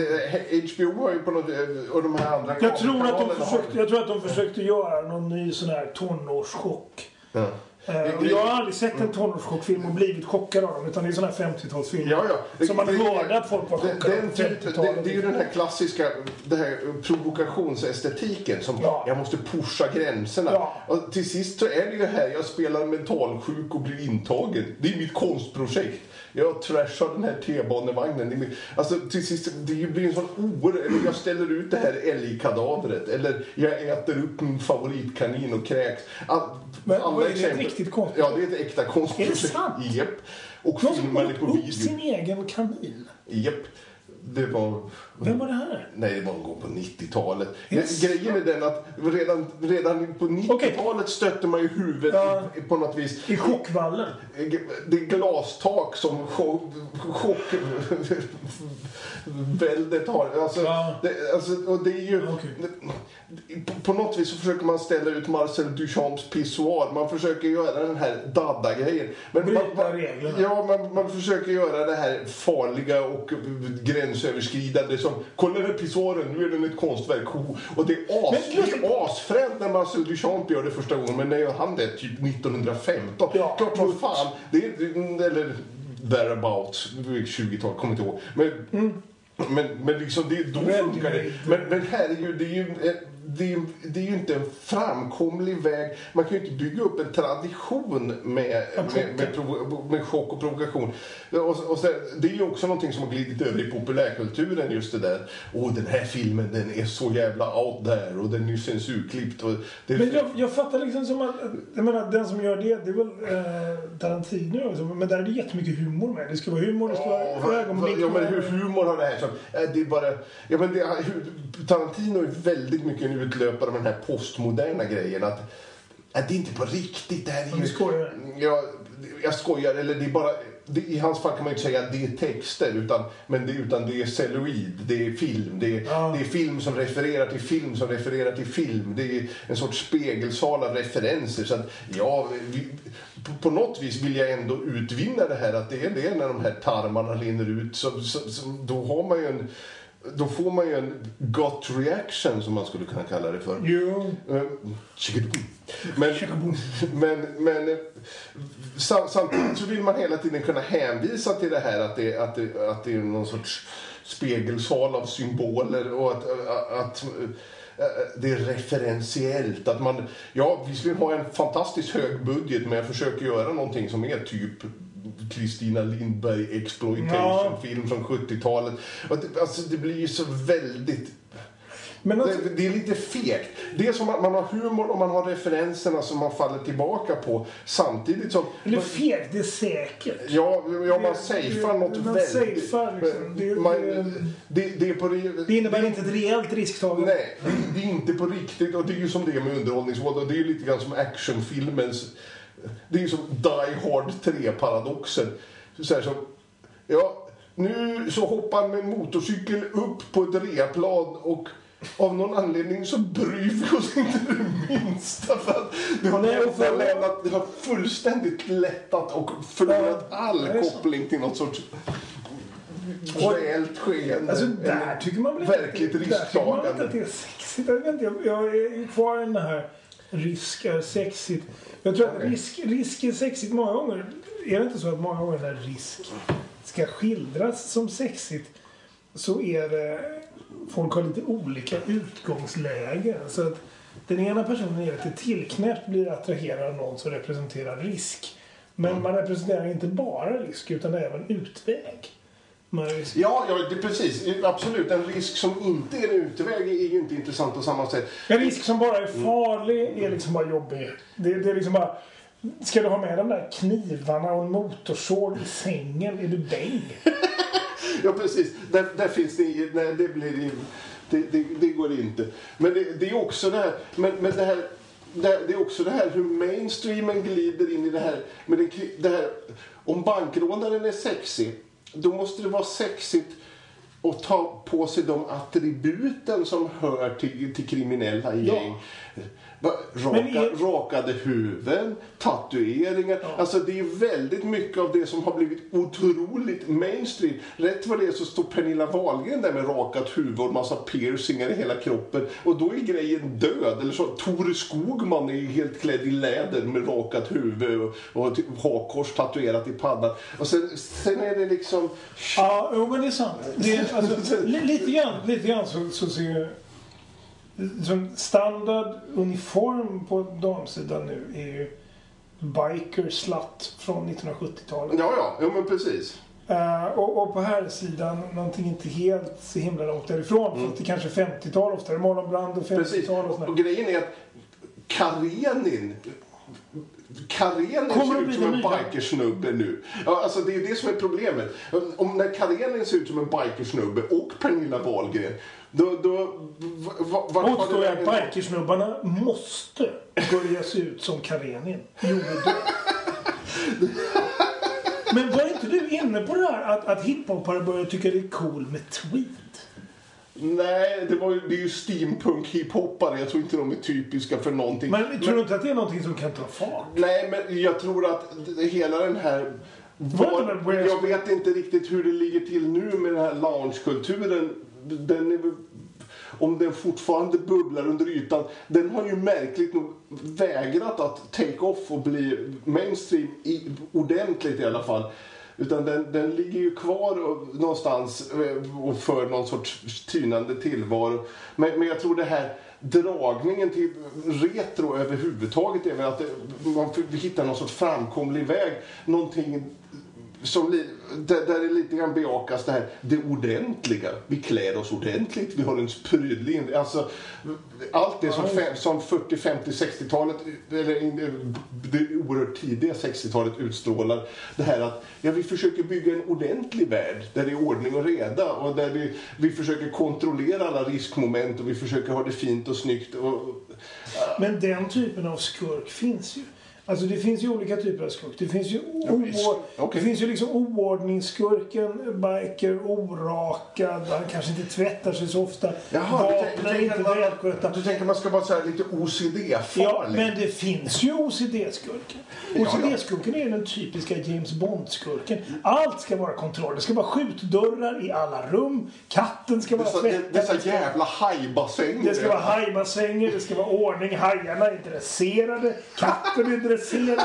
HBO har ju på något och de här andra jag, tror att de försökte, jag tror att de försökte göra någon ny sån här tonårschock. Ja. Eh, och jag har aldrig sett en tonårschockfilm och blivit chockad av dem. Utan det är såna här 50-talsfilmer. Ja, ja. Som man Det- hörde att folk var den, chockade den på typ, det, 50-talet. det är ju den här klassiska det här provokationsestetiken som Ja. jag måste pusha gränserna. Ja. Och till sist så är det ju här jag spelar mentalsjuk och blir intagen. Det är mitt konstprojekt. Jag trashar den här T-banevagnen. Alltså till sist, det blir en sån oerhörd... Eller jag ställer ut det här älgkadavret. Eller jag äter upp min favoritkanin och kräks. All, Men är det ett riktigt konstprojekt? Ja, det är ett äkta konstprojekt. Är det sant? Japp. Och Någon som åt upp video. sin egen kanin. Japp. Det var... Vem var det här? Nej, det var en gång på 90-talet. Yes. Grejen är den att redan, redan på 90-talet stötte man ju huvudet Ja. i, på något vis. I chockvallen. Det är glastak som chock, chockväldet har. Alltså, Ja. det, alltså, och det är ju, Okej. på, på något vis så försöker man ställa ut Marcel Duchamps pissoar. Man försöker göra den här dadda-grejen. Men Bryta man, man, reglerna. Ja, man, man försöker göra det här farliga och gränsöverskridande som kolla den här pissoaren, nu är den ett konstverk. Och det är, as, Men- det är asfränt när Marcel Duchamp gör det första gången, men när gör han det? Typ 1915? Ja, Klart som fan. Det är, eller thereabouts, 20-tal, kommer inte ihåg. Men, men, men liksom, det, då funkar det. Men, men herregud, det är ju... Det är, det är ju inte en framkomlig väg. Man kan ju inte bygga upp en tradition med, med, med, provo- med chock och provokation. Och, och så, det är ju också någonting som har glidit över i populärkulturen just det där. Åh, den här filmen den är så jävla out there och den är ju censurklippt. Och det, Men jag, jag fattar liksom som att, jag menar den som gör det, det är väl eh, Tarantino också, men där är det jättemycket humor med. Det ska vara humor, det ska Ja, vara ögonblick. ja, men hur humor har det här som... eh, Det är bara... Ja, men det, Tarantino är väldigt mycket utlöpare av den här postmoderna grejen. Att, att det är inte på riktigt. Det här är ju... skojar. Ja, jag skojar. Eller det är bara... Det, I hans fall kan man ju inte säga att det är texter, utan, men det, utan det är celluloid, det är film. Det är, Ja. det är film som refererar till film som refererar till film. Det är en sorts spegelsal av referenser. Så att, ja, vi, på, på något vis vill jag ändå utvinna det här att det är det när de här tarmarna rinner ut. Så, så, så, då har man ju en... Då får man ju en gut reaction som man skulle kunna kalla det för. Jo. Eh. Men, <laughs> men, men eh, sam, samtidigt så vill man hela tiden kunna hänvisa till det här att det, att det, att det är någon sorts spegelsal av symboler och att, att, att eh, det är referentiellt. Att man, ja, visserligen har jag en fantastiskt hög budget men jag försöker göra någonting som är typ Kristina Lindberg exploitation-film från 70-talet. Och det, alltså, det blir ju så väldigt Men alltså, det, det är lite fegt. Det är som att man har humor och man har referenserna som man faller tillbaka på samtidigt som... eller fegt, det är säkert. Ja, ja man Det- safear det- något man väldigt... safear liksom. Det- man, det- det, det är på det, Det innebär inte ett rejält risktagande. Nej, det, det är inte på riktigt. Och det är ju som det med underhållningsvåld. Och det är ju lite grann som actionfilmens... Det är ju som Die Hard 3-paradoxen. Så här som... Ja, nu så hoppar han med en motorcykel upp på ett replan och av någon anledning så bryr vi oss inte det minsta för att det har, Nej, för- lämnat, det har fullständigt lättat och förlorat all koppling till något sorts reellt skeende. Alltså där tycker man väl verkligt där tycker man inte risktagande. att det är sexigt. Jag, vet inte, jag, jag är kvar i den här risk är sexigt. Jag tror att risk, risk är sexigt många gånger. Är det inte så att många gånger när risk ska skildras som sexigt så är det folk har lite olika utgångslägen. Så att den ena personen är lite tillknäppt blir attraherad av någon som representerar risk. Men man representerar inte bara risk utan även utväg. Ja, ja det precis. Absolut. En risk som inte är en utväg är ju inte intressant på samma sätt. En risk som bara är farlig är liksom bara jobbig. Det, det är liksom bara... Ska du ha med de där knivarna och en motorsåg i sängen? Är du bäng? <laughs> Ja, precis. Där, där finns det... Nej, det blir det, det, det, går inte. Men det, det är också det här... Men, men det här det, är också det här hur mainstreamen glider in i det här. Men det här om bankrånaren är sexig, då måste det vara sexigt att ta på sig de attributen som hör till, till kriminella gäng. Ja. Raka, är- rakade huvuden, tatueringar. Alltså det är väldigt mycket av det som har blivit otroligt mainstream. Rätt vad det är så står Pernilla Wahlgren där med rakat huvud och massa piercingar i hela kroppen. Och då är grejen död. Eller så Tore Skogman är helt klädd i läder med rakat huvud och, och hakkors tatuerat i pannan. Och sen, sen är det liksom... Ja, men det är sant. Det är, alltså, li- lite grann, lite grann så, så ser som standard uniform på damsidan nu är ju biker slut från 1970-talet. Ja, ja, ja men precis. Eh, och, och på här sidan någonting inte helt så himla långt därifrån. För att det kanske är 50-tal oftare. Marlon Brando Precis. 50-tal och Och, sådär. och grejen är att Karenin Karenin Kommer ser ut som en bikersnubbe nu. Ja, alltså det är det som är problemet. Om när Karenin ser ut som en bikersnubbe och Pernilla Wahlgren, då... då v- v- vart tar det Motstår jag vägen då? bikersnubbarna måste börja se ut som Karenin gjorde då. Men var inte du inne på det här att, att hiphoppare börjar tycka det är cool med tweed? Nej, det, var ju, det är ju steampunk hiphoppare. Jag tror inte de är typiska för någonting. Men tror du inte att det är någonting som kan ta fart? Nej, men jag tror att hela den här... Var jag vet inte riktigt hur det ligger till nu med den här loungekulturen. Den är, om den fortfarande bubblar under ytan. Den har ju märkligt nog vägrat att take off och bli mainstream i, ordentligt i alla fall. Utan den, den ligger ju kvar någonstans eh, och för någon sorts tynande tillvaro. Men, men jag tror det här dragningen till retro överhuvudtaget är väl att det, man hittar någon sorts framkomlig väg. Någonting som, där, där det lite grann bejakas det här, det ordentliga. Vi klär oss ordentligt, vi har en prydlig alltså Allt det som, fem, som 40, 50, 60-talet, eller det oerhört tidiga 60-talet utstrålar. Det här att ja, vi försöker bygga en ordentlig värld där det är ordning och reda och där vi, vi försöker kontrollera alla riskmoment och vi försöker ha det fint och snyggt. Och, Men den typen av skurk finns ju. Alltså det finns ju olika typer av skurk. Det finns ju, Okej. det finns ju liksom oordningsskurken, biker, orakad, han kanske inte tvättar sig så ofta. Jaha, Vapnen är inte välskötta. du tänker man ska vara så lite OCD-farlig? Ja, men det finns ju OCD-skurken. OCD-skurken är den typiska James Bond-skurken. Allt ska vara kontroll. Det ska vara skjutdörrar i alla rum. Katten ska vara tvättad. dessa det jävla hajbassänger. Det ska vara hajbassänger, det ska vara ordning. Hajarna är dresserade, katten är dresserad,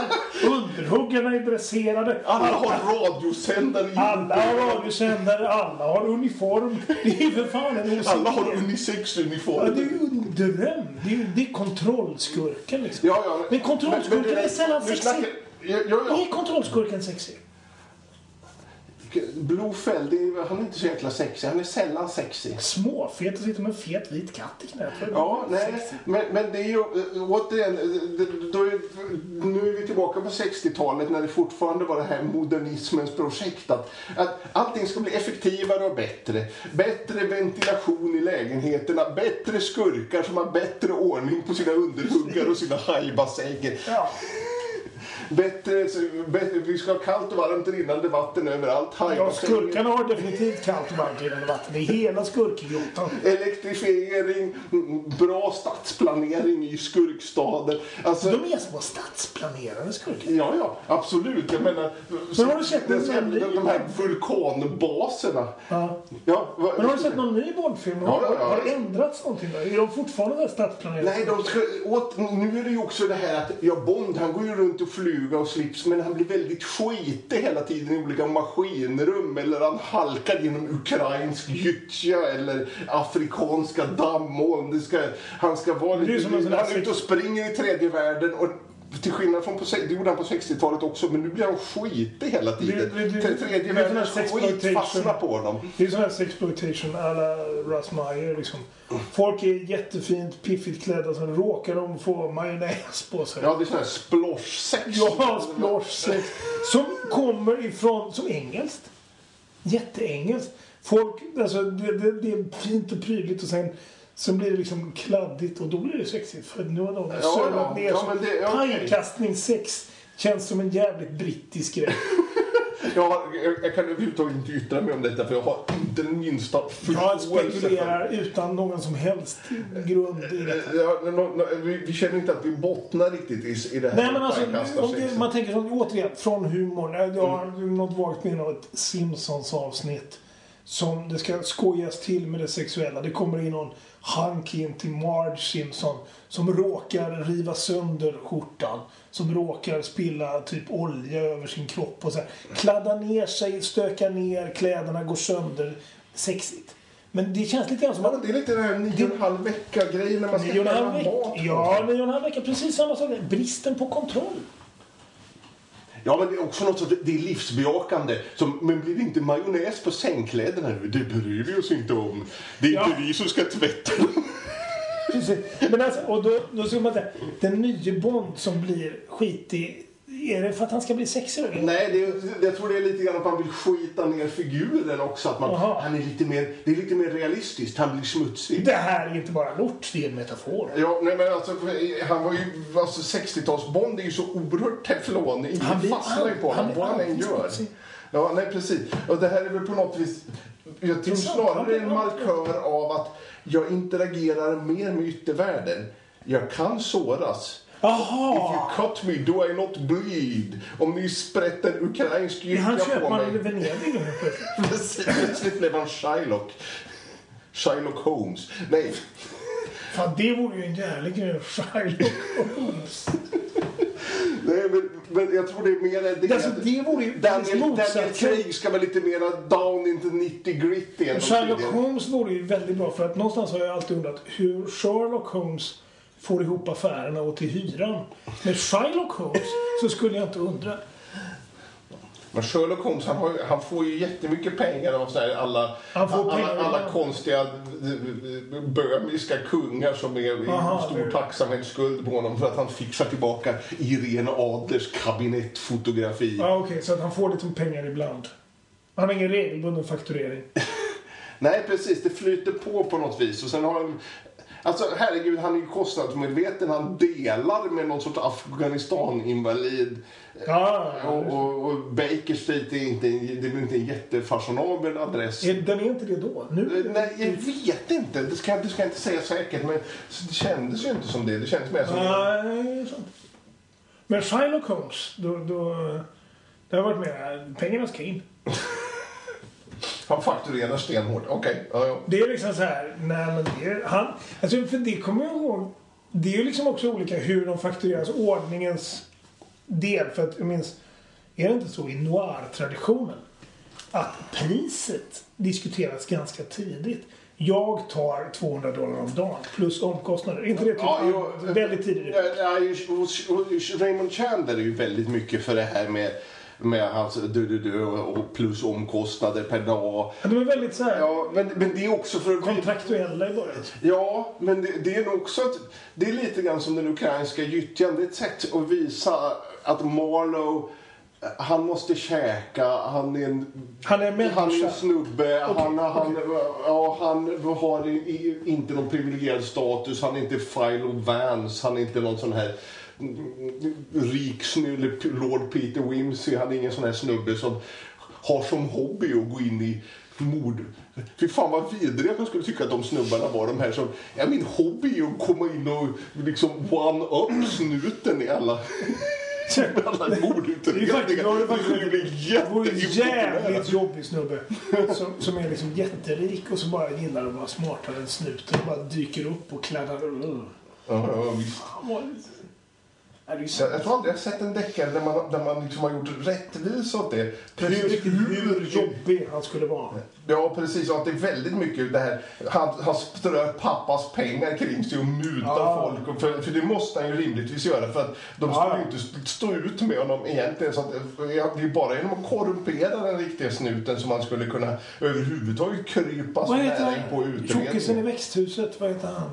underhuggarna är dresserade. Alla har radiosändare Alla har radiosändare, alla har uniform. Det är för fan en. Alla har Ja, unisex-uniformer. det är ju en dröm. Det är, det är kontrollskurken liksom. Ja, ja, Men kontrollskurken men- men- är sällan sexig. Ja, ja, ja. Är kontrollskurken sexig? Blofeld, är, han är inte så jäkla sexig. Han är sällan sexig. Småfet och sitter med en fet vit katt i knät. Ja, nej, men, men det är ju äh, återigen, det- då är, nu är vi tillbaka på 60-talet när det fortfarande var det här modernismens projekt. Att, att allting ska bli effektivare och bättre. Bättre ventilation i lägenheterna, bättre skurkar som har bättre ordning på sina underhuggar och sina hajbassänger. Ja. Bättre, bättre, vi ska ha kallt och varmt rinnande vatten överallt. ja, hajbassänger. skurkarna har definitivt kallt och varmt rinnande vatten i hela skurkgrottan. Elektrifiering, bra stadsplanering i skurkstaden. Alltså, De är små stadsplanerade skurkar. Ja, ja, absolut. Jag menar, Men har du sett de, någon sån de, ny- de här vulkanbaserna. Ja. Ja, vad- Men har du sett någon ny Bondfilm? Ja, ja, ja. Har det ändrats någonting där? Är de fortfarande där stadsplanerade? Nej, de ska, åt, nu är det ju också det här att ja, Bond han går ju runt och fluga och slips men han blir väldigt skitig hela tiden i olika maskinrum eller han halkar genom ukrainsk gyttja eller afrikanska dammoln. Han ska vara Det är lite... som en Han är ute och springer i tredje världen och till skillnad från på, det gjorde han på 60-talet också, men nu blir han skitig hela tiden. Det- det- det- Tredje världens skit fastnar på honom. Det är sån här sexploitation alla Russ Meyer liksom. Folk är jättefint, piffigt klädda, sen råkar de få majonnäs på sig. Ja, det är sån här splosh-sex. Ja, splashsex. Som kommer ifrån, som engelskt. Jätteengelskt. Folk, alltså det, det, det är fint och prydligt och sen, sen blir det liksom kladdigt och då blir det sexigt. För nu har Ja, sölat ja. ner Ja, men det- ja, pajkastning sex. Känns som en jävligt brittisk grej. <laughs> Jag, har- jag, jag kan överhuvudtaget inte yttra mig om detta för jag har inte den minsta Jag förståelse för spekulerar utan någon som helst grund i detta. Ja, no, no, vi, vi känner inte att vi bottnar riktigt i, i det här Nej men alltså, om det, man tänker så, återigen, från humorn. Jag har något vagt minne av ett Simpsons-avsnitt. Som det ska skojas till med det sexuella. Det kommer in någon hank in till Marge Simpson. Som råkar riva sönder skjortan. Som råkar spilla typ olja över sin kropp och så här. Kladda ner sig, stöka ner, kläderna går sönder. Sexigt. Men det känns lite grann som Ja, men det är lite den här nio och en halv vecka-grejen när man ska Nio och en halv skära vecka. mat. Ja, nio och en halv vecka. Precis samma sak. Bristen på kontroll. Ja, men det är också något så det är livsbejakande. Som, men blir det inte majonnäs på sängkläderna nu? Det bryr vi oss inte om. Det är Ja. inte vi som ska tvätta dem. Precis. Men alltså, och då, då ska man säga, den nya Bond som blir skitig, är det för att han ska bli sexigare? Nej, det är, jag tror det är lite grann att man vill skita ner figuren också. Att man, han är lite mer, det är lite mer realistiskt. Han blir smutsig. Det här är inte bara lort, det är en metafor. Ja, nej, men alltså, han var ju, alltså 60-tals-Bond är ju så oerhört teflon. Ingen fastnar ju på honom, vad han än gör. Ja, nej precis. Och det här är väl på något vis, jag tror snarare en markör av att jag interagerar mer med yttervärlden. Jag kan såras. If you cut me, do I not bleed? Om ni sprätter ukrainsk Är han gyttja på i mig. Venedig nu helt <laughs> plötsligt? Precis, plötsligt blev han Shylock. Shylock Holmes. Nej, Fan, det vore ju en jävlig grej. <laughs> Sherlock Holmes. nej men, men jag tror det är mer det. Alltså, det vore ju Daniel, Daniel. Craig ska vara lite mer down into nitty gritty än de Sherlock. Holmes vore ju väldigt bra för att någonstans har jag alltid undrat hur Sherlock Holmes får ihop affärerna och till hyran. Med Sherlock Holmes så skulle jag inte undra. Men Sherlock Holmes han, har, han får ju jättemycket pengar av så alla, alla, pengar, alla konstiga eh, böhmiska kungar som är i Aha, stor det- tacksamhetsskuld på honom för att han fixar tillbaka Irene Adlers kabinettfotografi. Ja, okej, så att han får lite pengar ibland. Han har ingen regelbunden fakturering. <laughs> Nej, precis. Det flyter på på något vis. Och sen har han, alltså herregud, han är ju kostnadsmedveten. Han delar med någon sorts Afghanistan-invalid. Ja, Och, och, och Baker Street är inte, det är inte en jättefashionabel adress. Den är inte det då? Nu? Eh, Nej, jag vet inte. Det ska, det ska jag inte säga säkert. Men det kändes ju inte som det. Det kändes mer som... Nej, sant. Men Sherlock Holmes, då, då, det har varit med pengarna ska in. <laughs> Han fakturerar stenhårt. Okej, ja, ja. Det är liksom så här, nej men det är, han, alltså för det kommer jag ihåg, det är ju liksom också olika hur de faktureras, ordningens del. För att jag minns, är det inte så i noir-traditionen att priset diskuteras ganska tidigt? Jag tar 200 dollar om dagen plus omkostnader. Inte det typ Ja, jo, väldigt tidigt? Ja, ja, just- hos- hos Raymond Chandler är ju väldigt mycket för det här med, med hans du, du, du, och plus omkostnader per dag. Ja, De är väldigt så här Ja, men, men det är också för att... kontraktuella i början. Ja, men det, det är nog också att, Det är lite grann som den ukrainska gyttjan. Det är ett sätt att visa att Marlow han måste käka, han är en, Han är en han är en snubbe, Okej, han, han, okej. ja, han har inte någon privilegierad status, han är inte Philo Vance, han är inte någon sån här rik snubbe, Lord Peter Wimsey, han är ingen sån här snubbe som har som hobby att gå in i mord. Fy fan vad vidriga jag skulle tycka att de snubbarna var de här som, ja min hobby är att komma in och liksom one-up snuten i alla <laughs> alla mordutredningar. det vore jävligt jobbig snubbe. Som, som är liksom jätterik och så bara gillar att vara smartare än snuten och bara dyker upp och kladdar. Ja, ja, visst. Fan, vad- Ja, det är Jag, jag tror aldrig jag sett en deckare där man, där man liksom har gjort rättvisa åt det. Hur, hur jobbig han skulle vara. Ja, precis. Och att det är väldigt mycket det här. Han, han strör pappas pengar kring sig och mutar Ja. folk. Och för, för det måste han ju rimligtvis göra. För att de Ja. står ju inte stå ut med honom egentligen. Så att, det är bara genom att korrumpera den riktiga snuten som man skulle kunna överhuvudtaget krypa så Vad heter nära in på han? Tjockisen i växthuset, vad heter han?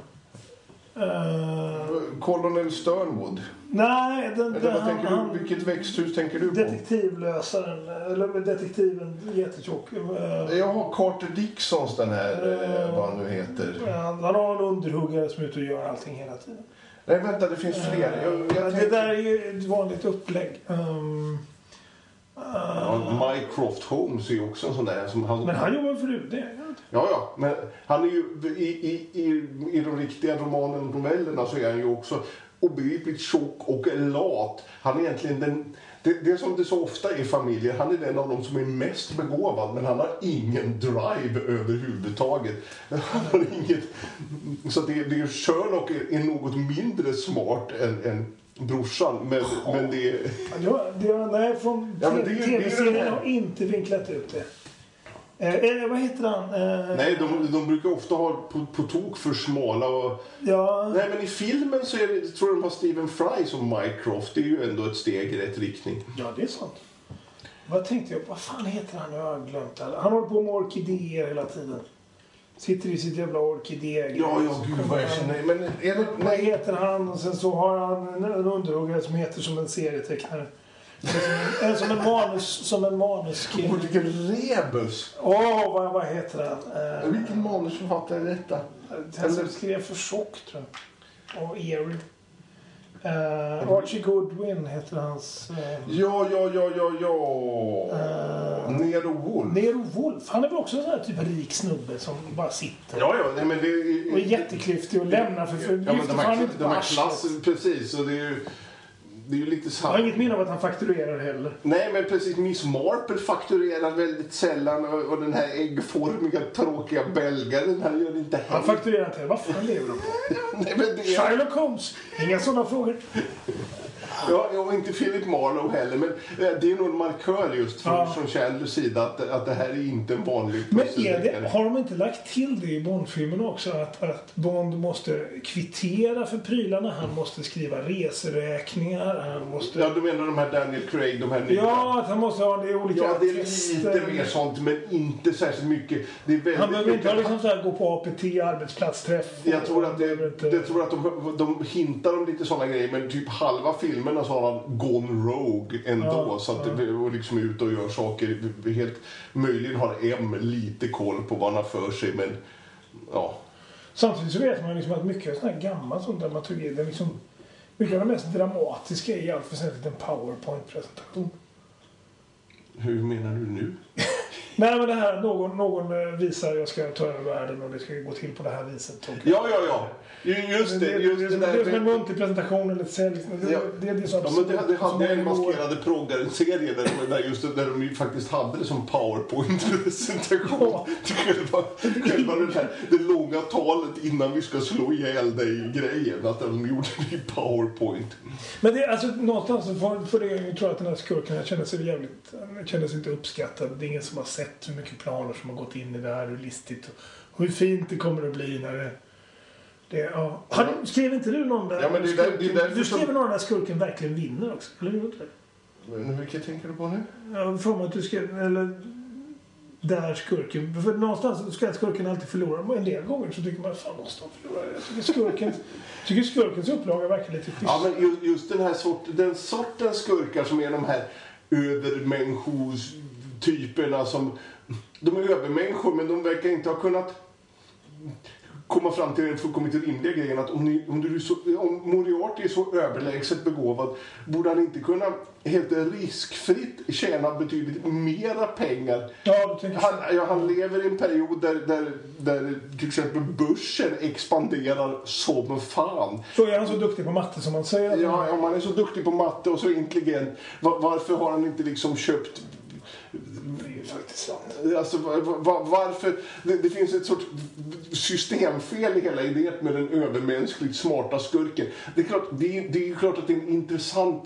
Uh, Colonel Sternwood. nej, den, Eller den, vad han, du? han, Vilket växthus tänker du på? detektivlösaren, eller detektiven, jättetjock. Uh, Jag har Carter Dixons den här, eh, Eh. vad han nu heter. han, han har en underhuggare som är ute och gör allting hela tiden. Nej, vänta, det finns fler. Jag, jag Eh, det tänker- där är ju ett vanligt upplägg. Um, Ja, Mycroft Holmes är ju också en sån där. Som han, men han jobbar för UD. Ja, ja. Men han är ju i, i, i, i de riktiga romanen novellerna så är han ju också obegripligt tjock och lat. Han är egentligen den... Det, det som det så ofta är i familjer. Han är den av dem som är mest begåvad men han har ingen drive överhuvudtaget. Han har inget... Så det, det Sherlock är, är något mindre smart än, än brorsan. Men, men det är... Ja, det var, nej, från Ja, är är tv-serien har inte vinklat ut det. Eh, eh, vad heter han? Eh, Nej, de, de brukar ofta ha på, på tok för smala och... Ja, Nej, men i filmen så är det, tror jag de har Stephen Fry som Mycroft. Det är ju ändå ett steg i rätt riktning. ja, det är sant. Vad tänkte jag? Vad fan heter han? Jag har glömt. Han håller på med orkidéer hela tiden. Sitter i sitt jävla orkidé. Ja, ja, gud vad jag känner. Men är det... Vad heter han? Och sen så har han en underhuggare som heter som en serietecknare. Som en, som en manus... Som en manuskille. Åh, vilken rebus! Åh, vad, vad heter han? Eh, Vilken manusförfattare är detta? Han som skrev för tjock, tror jag. Och Eerie. Uh, Archie Goodwin heter hans... Uh, Ja, ja, ja, ja, ja. uh, Nero Wolf. Nero Wolf. Han är väl också en sån här typ rik snubbe som bara sitter. Ja, ja, nej, men det. Och är jätteklyftig och lämnar för... för Ja, men de här, de här klassen, precis. Och det är ju... Det är ju lite Jag har inget sant. minne av att han fakturerar heller. Nej, men precis. Miss Marple fakturerar väldigt sällan och, och den här äggformiga, tråkiga belgaren, han gör inte Han heller. fakturerar inte. Vad fan lever de på? <laughs> Nej, men det är... Sherlock Holmes. Inga sådana frågor. Ja, och inte Philip Marlowe heller, men eh, det är nog en markör just från, Ja. från Chandlers sida att, att det här är inte en vanlig Men är det, har de inte lagt till det i Bondfilmen också? Att, att Bond måste kvittera för prylarna, han måste skriva reseräkningar, han måste... Ja, du menar de här Daniel Craig, de här nya? Ja, att han måste ha det olika Ja, det är tester. lite mer sånt, men inte särskilt mycket. Det är väldigt Han behöver inte mycket... liksom så här, gå på APT, arbetsplatsträff. Jag tror att, det, jag tror att de, de hintar om lite sådana grejer, men typ halva filmerna så har han gone rogue ändå. Ja, så att ja. och liksom ut och gör saker. Helt, möjligen har M lite koll på vad han har för sig, men ja. Samtidigt så vet man liksom att mycket sån här gammal sån dramaturgi, det är liksom, mycket av det mest dramatiska är i allt väsentligt en powerpoint-presentation. Hur menar du nu? <laughs> Nej men det här någon, någon eh, visar jag ska ta över världen och det ska gå till på det här viset. Och, Ja, ja, ja. Ju- Just det, just det, det det, är som en muntlig presentation eller ett sälj. Det, Ja. det, det är så Ja, men det, det hade år. maskerade proggare-serie där, där, just, det- där de faktiskt hade det som powerpoint-presentation. Själva, själva det, här, det långa talet innan vi ska slå ihjäl dig-grejen. Att de gjorde det i powerpoint. Men det, alltså, någonstans så får, får det jag tror att den här skurken känner sig jävligt, känner sig inte uppskattad. Det är ingen som har sett hur mycket planer som har gått in i det här, hur listigt och hur fint det kommer att bli när det... det ja. har du, skrev inte du någon där? Ja, men det är där- det är därför du som- skrev någon där skurken verkligen vinner också, eller hur? Men vilket tänker du på nu? Har för att du skrev, eller där skurken, för någonstans ska skurken alltid förlora. Men en del gånger så tycker man, fan måste de förlora? Jag tycker skurken, tycker skurkens upplaga verkar lite schysst. Ja, men ju- just den här sort, den sortens skurkar som är de här övermänniskotyperna som... De är övermänniskor, men de verkar inte ha kunnat komma fram till den fullkomligt rimliga grejen att om, ni, om, du så, om Moriarty är så överlägset begåvad borde han inte kunna helt riskfritt tjäna betydligt mera pengar. Ja. Han, ja, han lever i en period där, där, där till exempel börsen expanderar som fan. Så är han så duktig på matte som man säger Ja, om han är så duktig på matte och så intelligent, va- varför har han inte liksom köpt... Faktiskt sant. Alltså, va- va- varför... Det, det finns ett sorts systemfel i hela idén med den övermänskligt smarta skurken. Det är klart, det är, det är klart att det är en intressant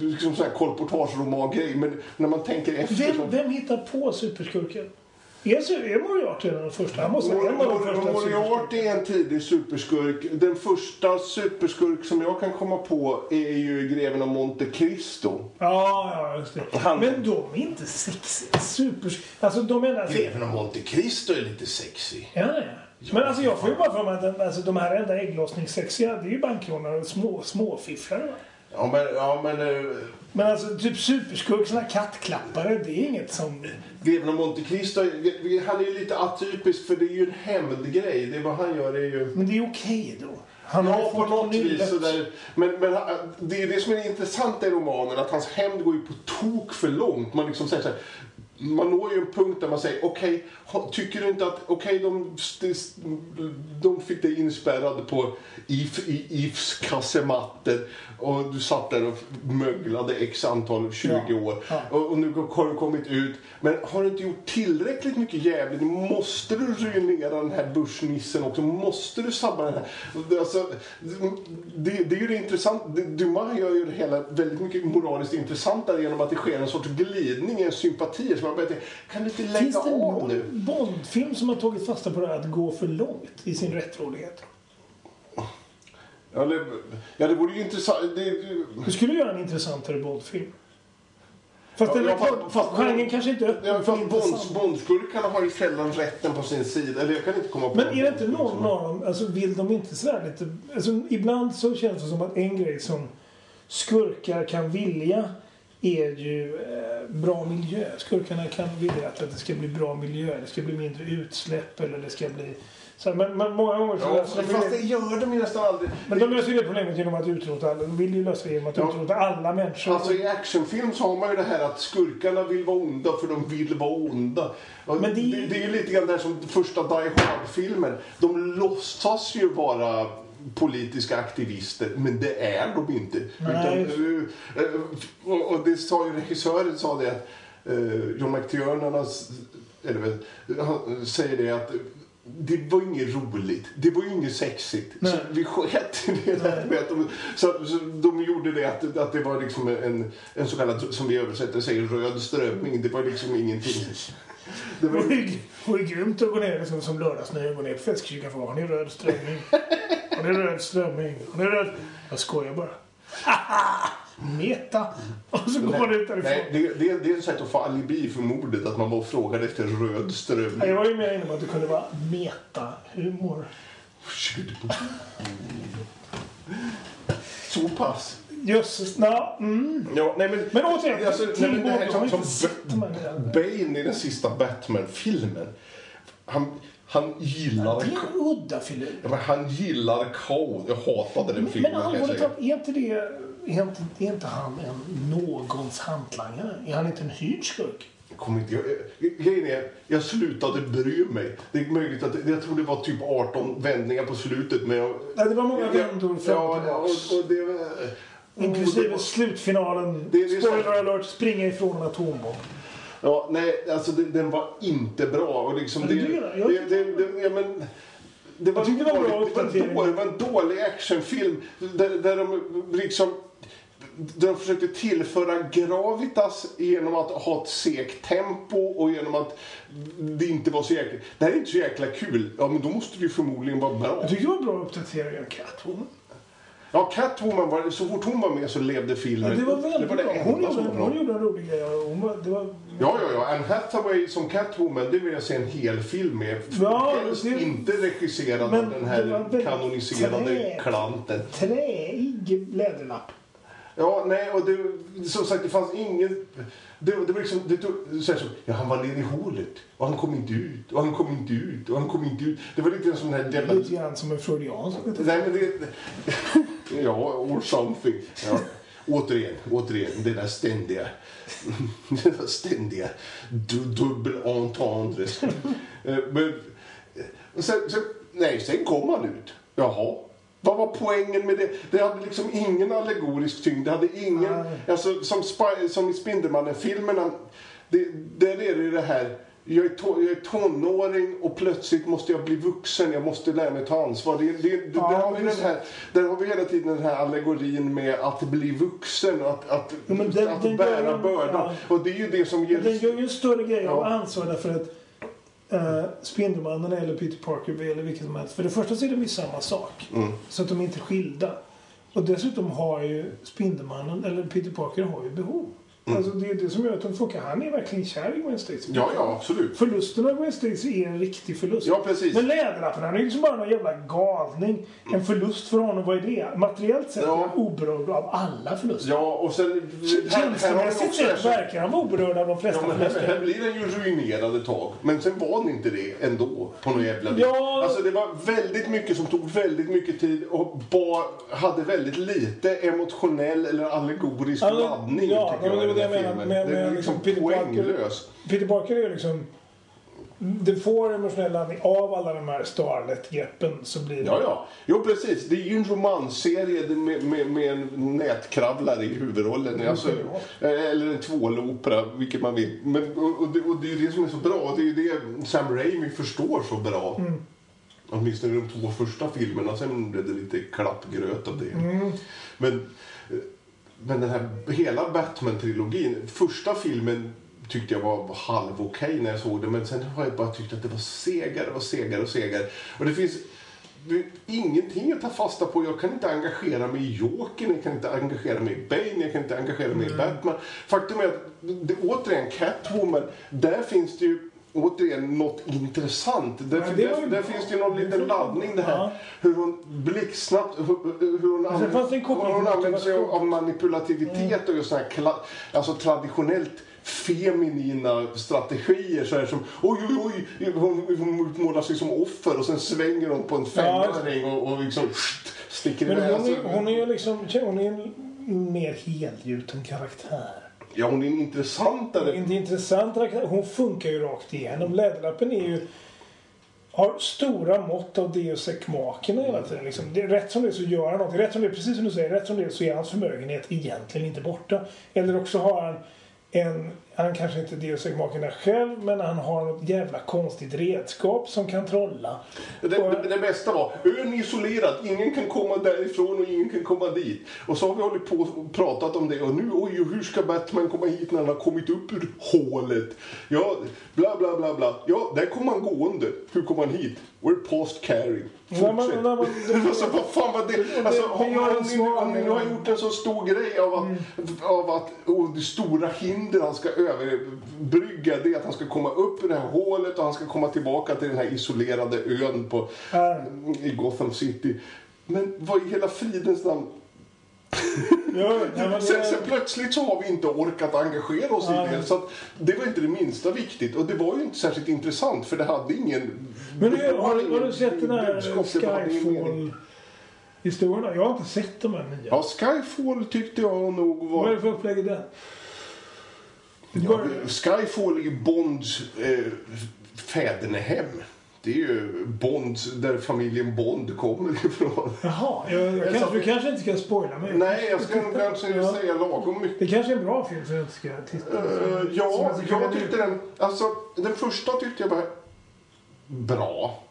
liksom sån här kolportageroman-grej, men när man tänker efter... Vem, vem hittar på superskurken? Är, Moriarty den första? Han måste vara en av de första superskurkarna. Moriarty är en tidig superskurk. Den första superskurk som jag kan komma på är ju greven av Monte Cristo. Ja, ja, just det. Han- Men de är inte sexiga. Super... Alltså de är... Alltså, Greven av Monte Cristo är lite sexy. ja, ja. Men alltså jag får ju bara för mig att alltså, de här enda ägglossningssexiga, det är ju bankrånare och små, småfifflare. Ja, men... Ja, men eh, Men alltså typ superskurk, såna här kattklappare, det är inget som... greven av Monte Cristo, han är ju lite atypisk för det är ju en hämndgrej. Det vad han gör är ju... Men det är okej då. Han har Ja, på något vis. Sådär. Men, men han- det är det som är intressant i romanen, att hans hämnd går ju på tok för långt. Man liksom säger så här, man når ju en punkt där man säger, okej, ha- tycker du inte att, okej, de, de fick dig inspärrad på IF, IFs kassemattor och du satt där och möglade x antal 20 Ja, år ja. och, och nu har du kommit ut. Men har du inte gjort tillräckligt mycket jävligt? Måste du ruinera den här börsnissen också? Måste du sabba den här? Det- Alltså, det, det är ju det intressant. Det- Dumas gör ju det hela väldigt mycket moraliskt intressantare genom att det sker en sorts glidning, en sympati. Så man börjar tänka, kan du inte lägga Finns det någon Bondfilm som har tagit fasta på det här att gå för långt i sin rättrådighet? Ja, det, ja, det vore ju intressant. Det, det, Hur skulle du göra en intressantare Bondfilm? Fast, Ja, väl fast- fast- genren kanske inte är Ja, fast Bonds. Bondskurkarna har ju sällan rätten på sin sida. Eller jag kan inte komma på Men är det inte någon någon av dem, alltså vill de inte sådär lite... Alltså, ibland så känns det som att en grej som skurkar kan vilja är ju eh, bra miljö. Skurkarna kan vilja att det ska bli bra miljö, det ska bli mindre utsläpp eller det ska bli... Så här, men, men många gånger så Ja, de fast det. det gör de ju nästan aldrig. Men de löser ju det problemet genom att utrota alla. De vill ju lösa det genom att Ja. utrota alla människor. Alltså i actionfilm så har man ju det här att skurkarna vill vara onda för de vill vara onda. Men det... det- Det, är ju lite grann där som första Die Hard-filmen. De låtsas ju vara politiska aktivister, men det är de inte. Nej. Utan, eh, och, det sa ju regissören sa det att eh, John McTiernan, eller han säger det att det var inget roligt. Det var ju inget sexigt. Så Nej. vi sket i det med att de, så, så de gjorde det att, att det var liksom en, en så kallad, som vi översätter säger, röd strömming. Det var liksom ingenting. Det var, det vore grymt att gå ner liksom, som lördagsnöje och gå ner på Fläskkyrkan för har ni röd strömming? Har ni röd strömming? Har ni röd... Jag skojar bara. <laughs> Meta! <laughs> Och så går man ut därifrån. nej, det, det, det är ett sätt att få alibi för mordet, att man bara frågade efter röd strömming. Jag var ju mer inne på att det kunde vara meta-humor. Så pass. Jösses, na, mm. Ja, nej, men, Men återigen, alltså, nej, men det här som, som. Bane i den sista Batman-filmen. Han, han gillar... Det är en udda men han gillar kaos. Jag hatade den Men, filmen. men allvarligt talat, är inte det... Är inte, är inte han en någons hantlangare? Är han inte en hyrd skurk? Jag kommer inte, grejen är, jag slutade bry mig. Det är möjligt att, jag tror det var typ 18 vändningar på slutet. Men jag, Nej, det var många vändor fram och och, och det, var- Inklusive slutfinalen. Det- det Spoiler så- alert, springa ifrån en atombomb. Ja, nej, alltså det, den var inte bra. Och liksom, Men det, jag det, tyckte det, det, ja, men, det var, det var det, en dålig, det var en dålig actionfilm där, där de liksom de försökte tillföra gravitas genom att ha ett segt tempo och genom att det inte var så jäkla... Det här är inte så jäkla kul. Ja, men då måste det ju förmodligen vara bra. Jag tyckte det var bra uppdatering av Catwoman. Ja, Catwoman, var, så fort hon var med så levde Ja, filmen. det var väldigt det bra. Hon gjorde, var bra. hon gjorde en rolig grej. Hon var, det var, Ja, ja, ja. Anne Hathaway som Catwoman, det vill jag se en hel film med. Ja, Helst det- inte regisserad av den det här var kanoniserade trä- klanten. träig läderlapp. Ja, nej, och det, som sagt, det fanns ingen... Det, det var liksom, det tog, så här, så, ja, han var nere i hålet och han kom inte ut och han kom inte ut och han kom inte ut. Det var lite en sån här jävla... Lite grann som en freudiansk. Nej, men det... <laughs> Ja, or something. Ja. Återigen, återigen, det där ständiga... <laughs> Det där ständiga du, dubbel entendre. Eh, Men... Sen, sen, nej, sen kom han ut. Jaha. Vad var poängen med det? Det hade liksom ingen allegorisk tyngd. Det hade ingen... Nej. Alltså, som, Spi- som i Spindelmannen-filmerna. Det, där är det ju det här... Jag är, to, jag är tonåring och plötsligt måste jag bli vuxen. Jag måste lära mig ta ansvar. Det, det, det, Ja, där, har vi den här, där har vi hela tiden den här allegorin med att bli vuxen och att, att, men den- att den bära bördan. Och det är ju det som ger... Den gör ju en större grej av Ja. ansvar därför att uh, Spindelmannen eller Peter Parker eller vilket som helst. För det första så är de ju samma sak. Mm. Så att de är inte skilda. Och dessutom har ju Spindelmannen eller Peter Parker har ju behov. Alltså det är det som gör att de funkar. Han är verkligen kär i Gwen Stacy. Ja, ja, absolut. Förlusten av Gwen Stacy är en riktig förlust. Ja, precis. Men Läderlappen, han är ju liksom bara någon jävla galning. En förlust för honom, vad är det? Materiellt sett Ja. är han oberörd av alla förluster. Ja, och sen... Känslomässigt sett verkar han vara oberörd av de flesta Ja, förluster. här blir den ju ruinerad ett tag. Men sen var den inte det ändå. På något jävla vis. Ja. Alltså det var väldigt mycket som tog väldigt mycket tid och bara hade väldigt lite emotionell eller allegorisk men- laddning ja, tycker jag. Det jag menar med- är med liksom Peter Parker. Peter Parker är ju liksom... Det får emotionell laddning av alla de här Starlet-greppen så blir det... Ja, ja. Jo, precis. Det är ju en romansserie med, med, med en nätkravlare i huvudrollen. Alltså, eller en tvålopera, vilket man vill. Men, och, och, det, och det är ju det som är så bra. Det är ju det Sam Raimi förstår så bra. Åtminstone i de två första filmerna. Sen blev det lite klappgröt av det. Men, eh, men den här hela Batman-trilogin. Första filmen tyckte jag var halv okej när jag såg den. Men sen har jag bara tyckt att det var segare och segare och segare. Och det finns ingenting att ta fasta på. Jag kan inte engagera mig i Jokern, jag kan inte engagera mig i Bane, jag kan inte engagera mig i Batman. Faktum är att, det, återigen, Catwoman, där finns det ju återigen något intressant. Där, Ja, det där, där finns det ju någon liten laddning det här. Ja. Hur hon blixtsnabbt, hur, hur hon, använder, använder sig av, av manipulativitet och just såna här alltså traditionellt feminina strategier så här som oj oj oj hon, hon utmålar sig som offer och sen svänger hon på en femöring och, och liksom sticker Men iväg. hon är, Alltså, hon är ju liksom hon är en mer helgjuten karaktär. Ja, hon är en intressantare. Inte intressant. Hon funkar ju rakt igenom. Läderlappen är ju har stora mått av Deus ex machina hela tiden. Liksom. Det är rätt som det är så gör han någonting. Rätt som det är, precis som du säger, rätt som det är så är hans förmögenhet egentligen inte borta. Eller också har han en, han kanske inte är Deus ex machina själv, men han har något jävla konstigt redskap som kan trolla. Det, det, det bästa var, ön är isolerad, ingen kan komma därifrån och ingen kan komma dit. Och så har vi hållit på och pratat om det och nu, oj, hur ska Batman komma hit när han har kommit upp ur hålet? Ja, bla bla bla bla. Ja, där kom han gående. Hur kom han hit? We're post carrying. Man- Fortsätt. när man- <laughs> alltså, vad fan var det? Alltså, om, ni, om ni nu har gjort en så stor grej av att, Mm. av att oh, det stora hinder han ska överbrygga det att han ska komma upp ur det här hålet och han ska komma tillbaka till den här isolerade ön på, Ja. i Gotham City. Men vad i hela fridens namn? Ja, men <laughs> Sen, sen plötsligt så har vi inte orkat engagera oss Ja. i det. Så att det var inte det minsta viktigt. Och det var ju inte särskilt intressant för det hade ingen... Men du, var har, ingen har du sett den här var. Skyfall-historierna? Jag har inte sett de här nya. Ja, Skyfall tyckte jag nog Vad är det var... för upplägg i den? Ja, Skyfall är ju Bonds eh, fädernehem. Det är ju Bond, där familjen Bond kommer <laughs> ifrån. Jaha, jag, jag kanske, du kanske inte ska spoila mig. Nej, jag ska nog kanske <laughs> Ja. säga lagom mycket. Det kanske är en bra film som jag inte ska titta på. Eh, Som ja, jag tyckte den... Alltså, den första tyckte jag var bra.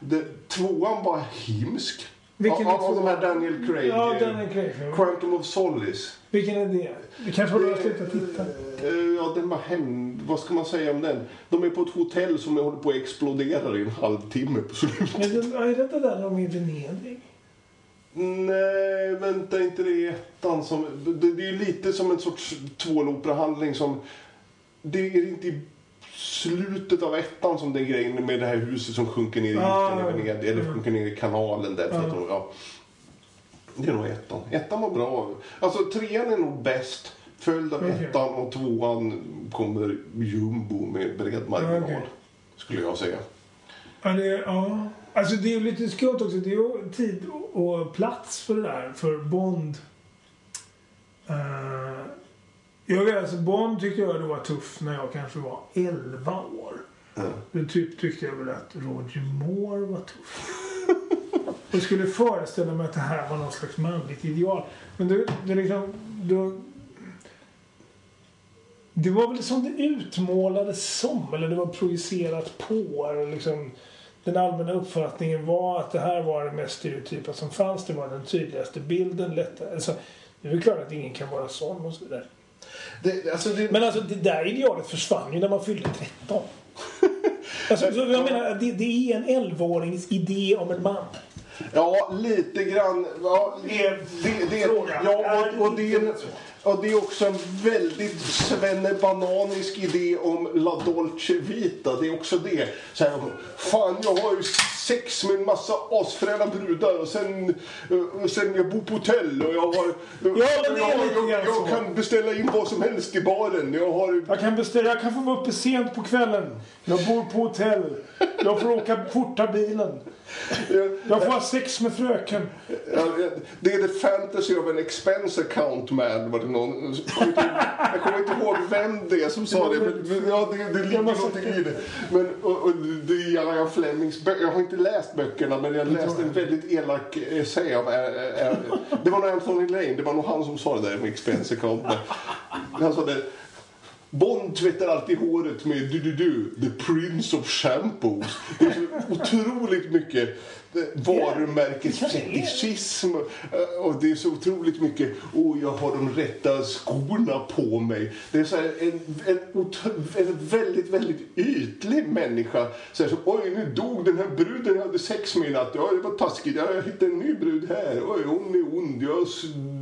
Det, tvåan var hemsk. Vilken av, av de här? Daniel Craig. Ja, eh, Daniel Craig-film. Quantum of Solace. Vilken är det? Det kanske var då jag slutade titta. Eh, Ja, den var hem... Vad ska man säga om den? De är på ett hotell som håller på att explodera i en halvtimme på slutet. Är det, är det inte där de är i Venedig? Nej, vänta inte det är ettan som... Det, det är ju lite som en sorts tvåloperahandling som... Det är inte i slutet av ettan som den grejen med det här huset som sjunker ner i Ah. Venedig. Eller sjunker ner i kanalen där. För att Ah. de, ja. Det är nog ettan. Ettan var bra. Alltså trean är nog bäst. Följd av Okej. ettan och tvåan kommer jumbo med bred marginal. Okej. Skulle jag säga. Ja, det, ja. Alltså det är ju lite skumt också. Det är ju tid och plats för det där. För Bond. Uh, jag alltså Bond tyckte jag det var tuff när jag kanske var 11 år. Ja. Då typ tyckte jag väl att Roger Moore var tuff. <laughs> Och skulle föreställa mig att det här var någon slags manligt ideal. Men det, det liksom... Då, det var väl som det utmålades som, eller det var projicerat på. Eller liksom, den allmänna uppfattningen var att det här var det mest stereotypa som fanns. Det var den tydligaste bilden. Lättare. Alltså, det är väl klart att ingen kan vara sån och så vidare. Det, alltså det, Men alltså det där idealet försvann ju när man fyllde 13. <laughs> Alltså, så jag menar, det, det är en 11-årings idé om en man. Ja, lite grann. Ja, det, det, det, ja, och, och, det, är och det är också en väldigt svennebananisk idé om La Dolce Vita. Det är också det. Så här, fan, jag har ju sex med en massa asfräna brudar och sen, eh, och sen jag bor på hotell och jag har... Ja, men det är jag, lite jag, jag kan beställa in vad som helst i baren. Jag har... Jag kan beställa, jag kan få vara uppe sent på kvällen. Jag bor på hotell. Jag får åka forta bilen. Jag får ha sex med fröken. Det är the fantasy of an expense account man. Var det någon, jag kommer inte- ihåg vem det är som sa det. Men, ja, det, det ligger någonting i det. Men, och, och, det är Ian Flemings Jag har inte läst böckerna men jag läste en väldigt elak essä av... Ä, ä, ä, det var nog Anthony Lane. Det var nog han som sa det där med expense account. Han sa det. Bond tvättar alltid håret med du, du, du, the prince of shampoos. Det är så otroligt mycket varumärkesfetischism och det är så otroligt mycket oh, jag har de rätta skorna på mig. Det är så här, en, en, en, väldigt, väldigt ytlig människa. Så här, så, Oj, nu dog den här bruden jag hade sex med i natt. Ja, det var taskigt. Jag hittade en ny brud här. Oj, hon är ond. Jag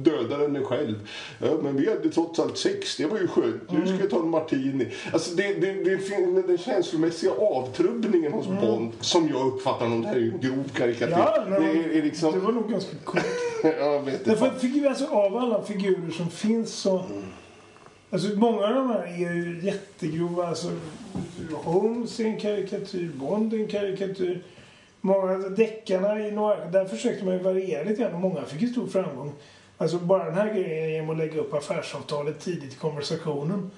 dödar henne själv. Ja, men vi hade trots allt sex. Det var ju skönt. Nu ska jag ta en martini. Alltså, det, det, det, det den känslomässiga avtrubbningen hos mm. Bond som jag uppfattar honom. Det här är ju grov karikatyr. Ja, det, är, liksom... det var nog ganska coolt. <laughs> vet Därför att figur, alltså, av alla figurer som finns så... Mm. Alltså många av de här är ju jättegrova. Alltså, Holmes är en karikatyr, Bond är en karikatyr. Många deckarna i några, där försökte man ju variera lite grann och många fick ju stor framgång. Alltså bara den här grejen genom att lägga upp affärsavtalet tidigt i konversationen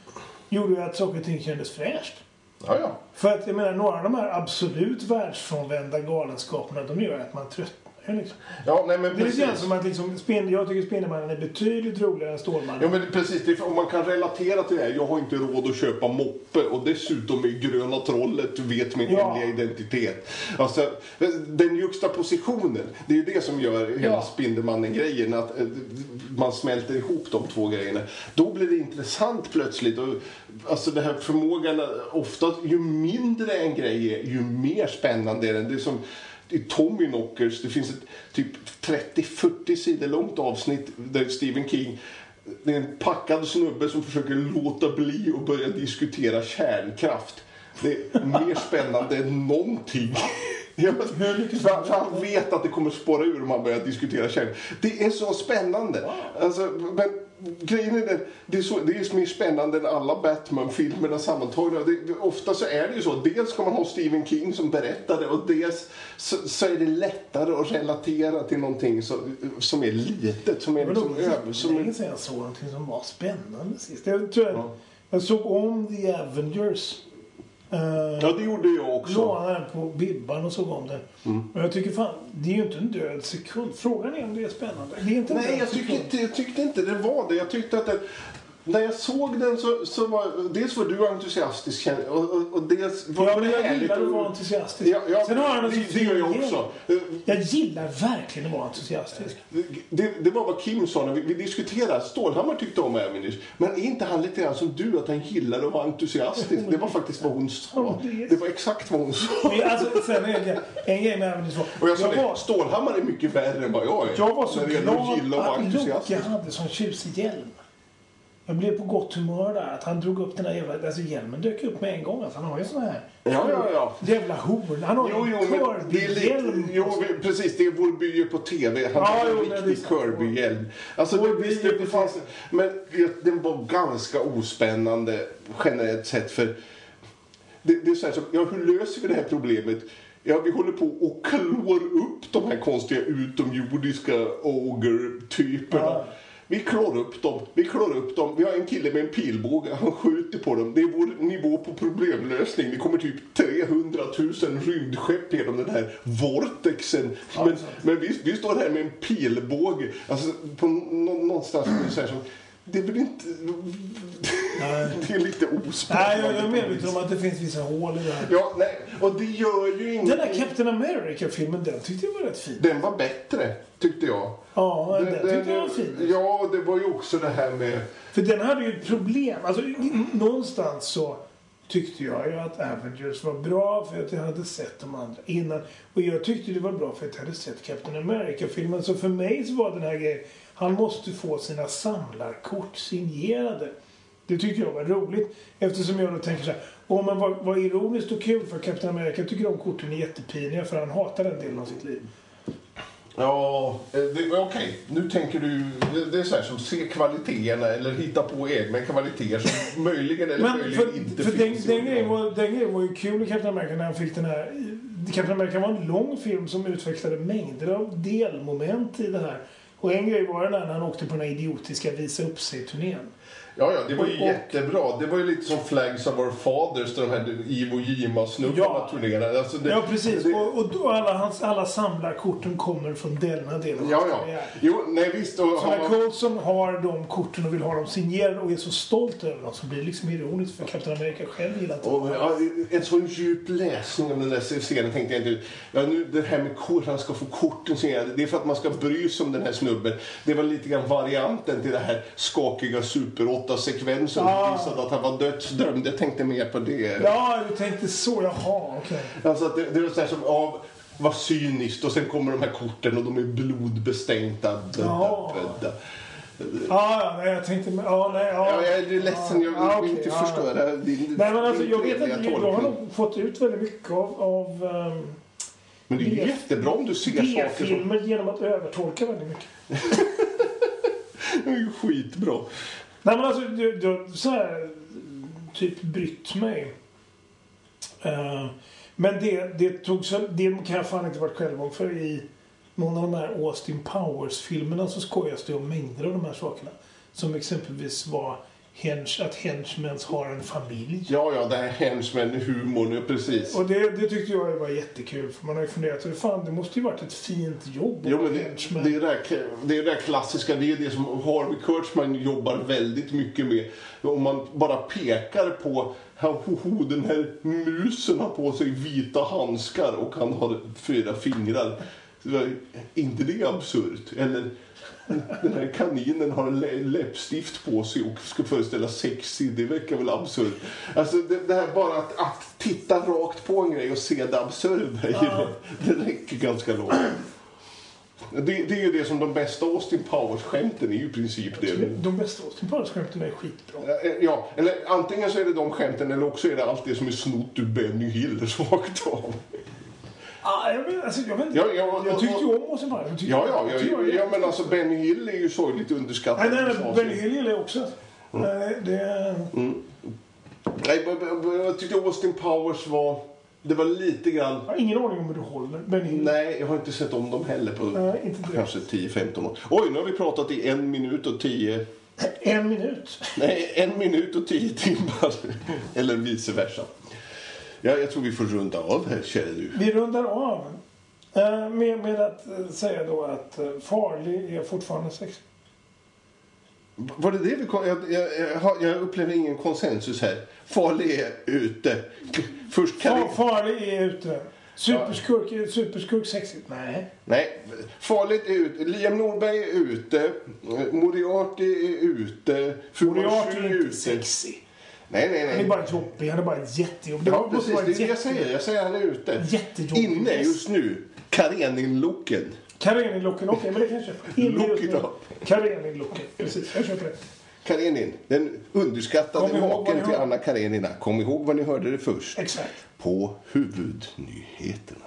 gjorde ju att saker och ting kändes fräscht. Ja, ja. För att jag menar, några av de här absolut världsfrånvända galenskaperna de gör att man tröttnar <laughs> Liksom. Ja, nej, men det precis. känns som att liksom, spin, jag tycker Spindelmannen är betydligt roligare än Stålmannen. Ja, men precis. om man kan relatera till det här. Jag har inte råd att köpa moppe och dessutom är Gröna Trollet vet min ja. hemliga identitet. Alltså, den juxtapositionen, det är ju det som gör hela ja. Spindelmannen-grejen. Att eh, man smälter ihop de två grejerna. Då blir det intressant plötsligt. Och, alltså den här förmågan, ofta ju mindre en grej är, ju mer spännande är den. Det är som, i Tommy Knockers. Det finns ett typ 30-40 sidor långt avsnitt där Stephen King det är en packad snubbe som försöker låta bli och börja diskutera kärnkraft. Det är mer spännande än någonting. <laughs> För, han vet att det kommer spåra ur om han börjar diskutera kärnkraft. Det är så spännande. Alltså, men grejen är den, det är, så, det är mer spännande än alla Batman-filmerna sammantagna. Det, ofta så är det ju så, dels ska man ha Stephen King som berättare och dels så, så är det lättare att relatera till någonting så, som är litet, som är liksom över. Som länge sedan jag såg någonting som var spännande sist. Jag, tror jag, ja. jag såg om The Avengers Uh, ja, det gjorde jag också. Lånade den på Bibban och såg om den. Mm. Och jag tycker fan, det är ju inte en död sekund. Frågan är om det är spännande. Det är inte Nej, jag, tycker inte, jag tyckte inte det var det. Jag tyckte att det, när jag såg den så, så var dels var du entusiastisk och, och, och dels var ja, men jag gillar att vara entusiastisk. Ja, ja, Sen har han det, det gör jag också. Jag gillar verkligen att vara entusiastisk. Det, det var vad Kim sa när vi, vi diskuterade. Stålhammar tyckte om Avengers. Men är inte han lite grann som du, att han gillar att vara entusiastisk? Det var faktiskt vad hon sa. Det var exakt vad hon sa. alltså, sen är det en grej med Avengers var... Och jag sa jag var, Stålhammar är mycket värre än vad jag är. Jag var så glad att Loke hade sån tjusig hjälm. Jag blev på gott humör där. Att han drog upp den här jävla... Alltså hjälmen dök upp med en gång. Alltså, han har ju sån här... Ja, ja, ja. Jävla horn. Han har jo, jo, en Kirby-hjälm. Jo, precis. Det är by på TV. Han ja, har en riktig Kirby-hjälm. Alltså, det, visst, det fanns... Men den var ganska ospännande generellt sett. För det, det är så här, så, ja, hur löser vi det här problemet? Ja, vi håller på och klår upp de här konstiga utomjordiska ogre-typerna. Ja. Vi klår upp dem, vi klår upp dem. Vi har en kille med en pilbåge, han skjuter på dem. Det är vår nivå på problemlösning. Det kommer typ 300 000 rymdskepp genom den här vortexen. Men, men vi, vi står här med en pilbåge. Alltså på någonstans så här som det är väl inte... <laughs> det är lite ospännande. Nej, jag är medveten om att det finns vissa hål i det här. Ja, nej, och det gör ju ingenting. Den där Captain America-filmen, den tyckte jag var rätt fin. Den var bättre, tyckte jag. Ja, den, den tyckte den, jag var fin. Ja, det var ju också det här med... För den hade ju ett problem. Alltså, någonstans så tyckte jag ju att Avengers var bra för att jag hade sett de andra innan. Och jag tyckte det var bra för att jag hade sett Captain America-filmen. Så för mig så var den här grejen han måste få sina samlarkort signerade. Det tyckte jag var roligt. Eftersom jag då tänker så här. Oh, men vad, vad ironiskt och kul för Captain America tycker de korten är jättepiniga för han hatar den delen av sitt liv. Ja, eh, okej. Okay. Nu tänker du... Det är så här som se kvaliteterna eller hitta på egna kvaliteter som <laughs> möjligen eller Men möjligen för, inte för finns. Den, den, grejen var, den grejen var ju kul i Captain America när han fick den här... Captain America var en lång film som utvecklade mängder av delmoment i det här. Och en grej var det när han åkte på den här idiotiska visa upp sig-turnén. Ja, ja, det var ju Och- jättebra. Det var ju lite som Flags of Our Fathers, där de här Ivo Jima-snubbarna Ja. turnerade. Alltså det, Ja, precis. Det, Och, och då alla, hans, alla samlarkorten kommer från denna del av ja, hans ja. karriär. Jo, nej visst. Och, Så när man, Coulson har de korten och vill ha dem signerade och är så stolt över dem så blir det liksom ironiskt för Captain America själv gillar inte och, ja, en sån djup läsning av den där serien tänkte jag inte Ja, nu det här med kort, han ska få korten signerade. Det är för att man ska bry sig om den här snubben. Det var lite grann varianten till det här skakiga Super 8-sekvensen. Ah. som visade att han var dödsdömd. Jag tänkte mer på det. Ja, du tänkte så. Jaha, okej. Alltså att det, det är så här som, ja, vad cyniskt. Och sen kommer de här korten och de är blodbestänkta. Ja. Ja, ja, nej, jag tänkte... Ja, nej, ja. Ja, jag är ledsen, jag vill Ja, okej, inte ja, förstöra din Nej, men alltså, jag vet inte. Jag har nog fått ut väldigt mycket av, av um, Men det är ju jättebra om du ser saker som... B-filmer genom att övertolka väldigt mycket. <laughs> Det är ju skitbra. Nej, men alltså, det, det har så här, typ brytt mig. Uh, men det, det tog så, det kan jag fan inte varit själv för i någon av de här Austin Powers-filmerna så skojas det om mängder av de här sakerna. Som exempelvis var hench, att henchmens har en familj. Ja, ja, det här henchman-humorn, ja, precis. Och det, det tyckte jag var jättekul. För man har ju funderat, fan det måste ju varit ett fint jobb Jo, men det, det, är det, där, det är det där klassiska, det är det som Harvey Kurtzman jobbar väldigt mycket med. Om man bara pekar på Hoho, den här musen har på sig vita handskar och han har fyra fingrar. Är inte det absurt? Eller den här kaninen har lä- läppstift på sig och ska föreställa sexy. Det verkar väl absurt. Alltså det, det här bara att, att titta rakt på en grej och se det absurda i det, det räcker ganska långt. Det, det är ju det som de bästa Austin Powers-skämten är ju i princip det. De bästa Austin Powers-skämten är skitbra. Ja, eller antingen så är det de skämten eller också är det allt det som är snott ur Benny Hill rakt av. Ah, jag, alltså, jag, vet, inte. Jag tyckte ju om. Jag tyckte- Ja, ja, jag tyckte ja, det var ja, men alltså Benny Hill är ju sorgligt underskattad. Nej, nej, nej, Benny Hill gillar jag också. Nej, det... Nej, men- men- men jag tyckte Austin Powers var... Det var lite grann... Jag har ingen aning om hur du håller. Hill. Nej, jag har inte sett om dem heller på Nej, kanske 10-15 år. Oj, nu har vi pratat i en minut och tio... En minut. Nej, en minut och tio timmar. Eller vice versa. Ja, jag tror vi får runda av här, kära du. Vi rundar av eh, med, med att eh, säga då att eh, Farley är fortfarande sexig. Var det det vi kom... jag, jag, jag, jag upplever ingen konsensus här. Farlig är ute. Först Far, vi... Farley är ute. Superskurk, är superskurk sexigt? Nej. Nej, farligt är ute. Liam Norberg är ute. Moriarty är ute. Moriarty är inte sexig. Nej, nej, Han är nej. bara jobbig. Han är bara jättejobbig. Ja, precis. Det det jag säger. Jag säger han är ute. Jättejobbig. Inne just nu. Karenin-looken. Karenin-looken, okej, men det kan jag köpa. Look it up. Karenin-looken, precis. Jag köper det. Karenin, den underskattade maken till. Anna Karenina. Kom ihåg vad ni hörde det först. Exakt. På huvudnyheterna.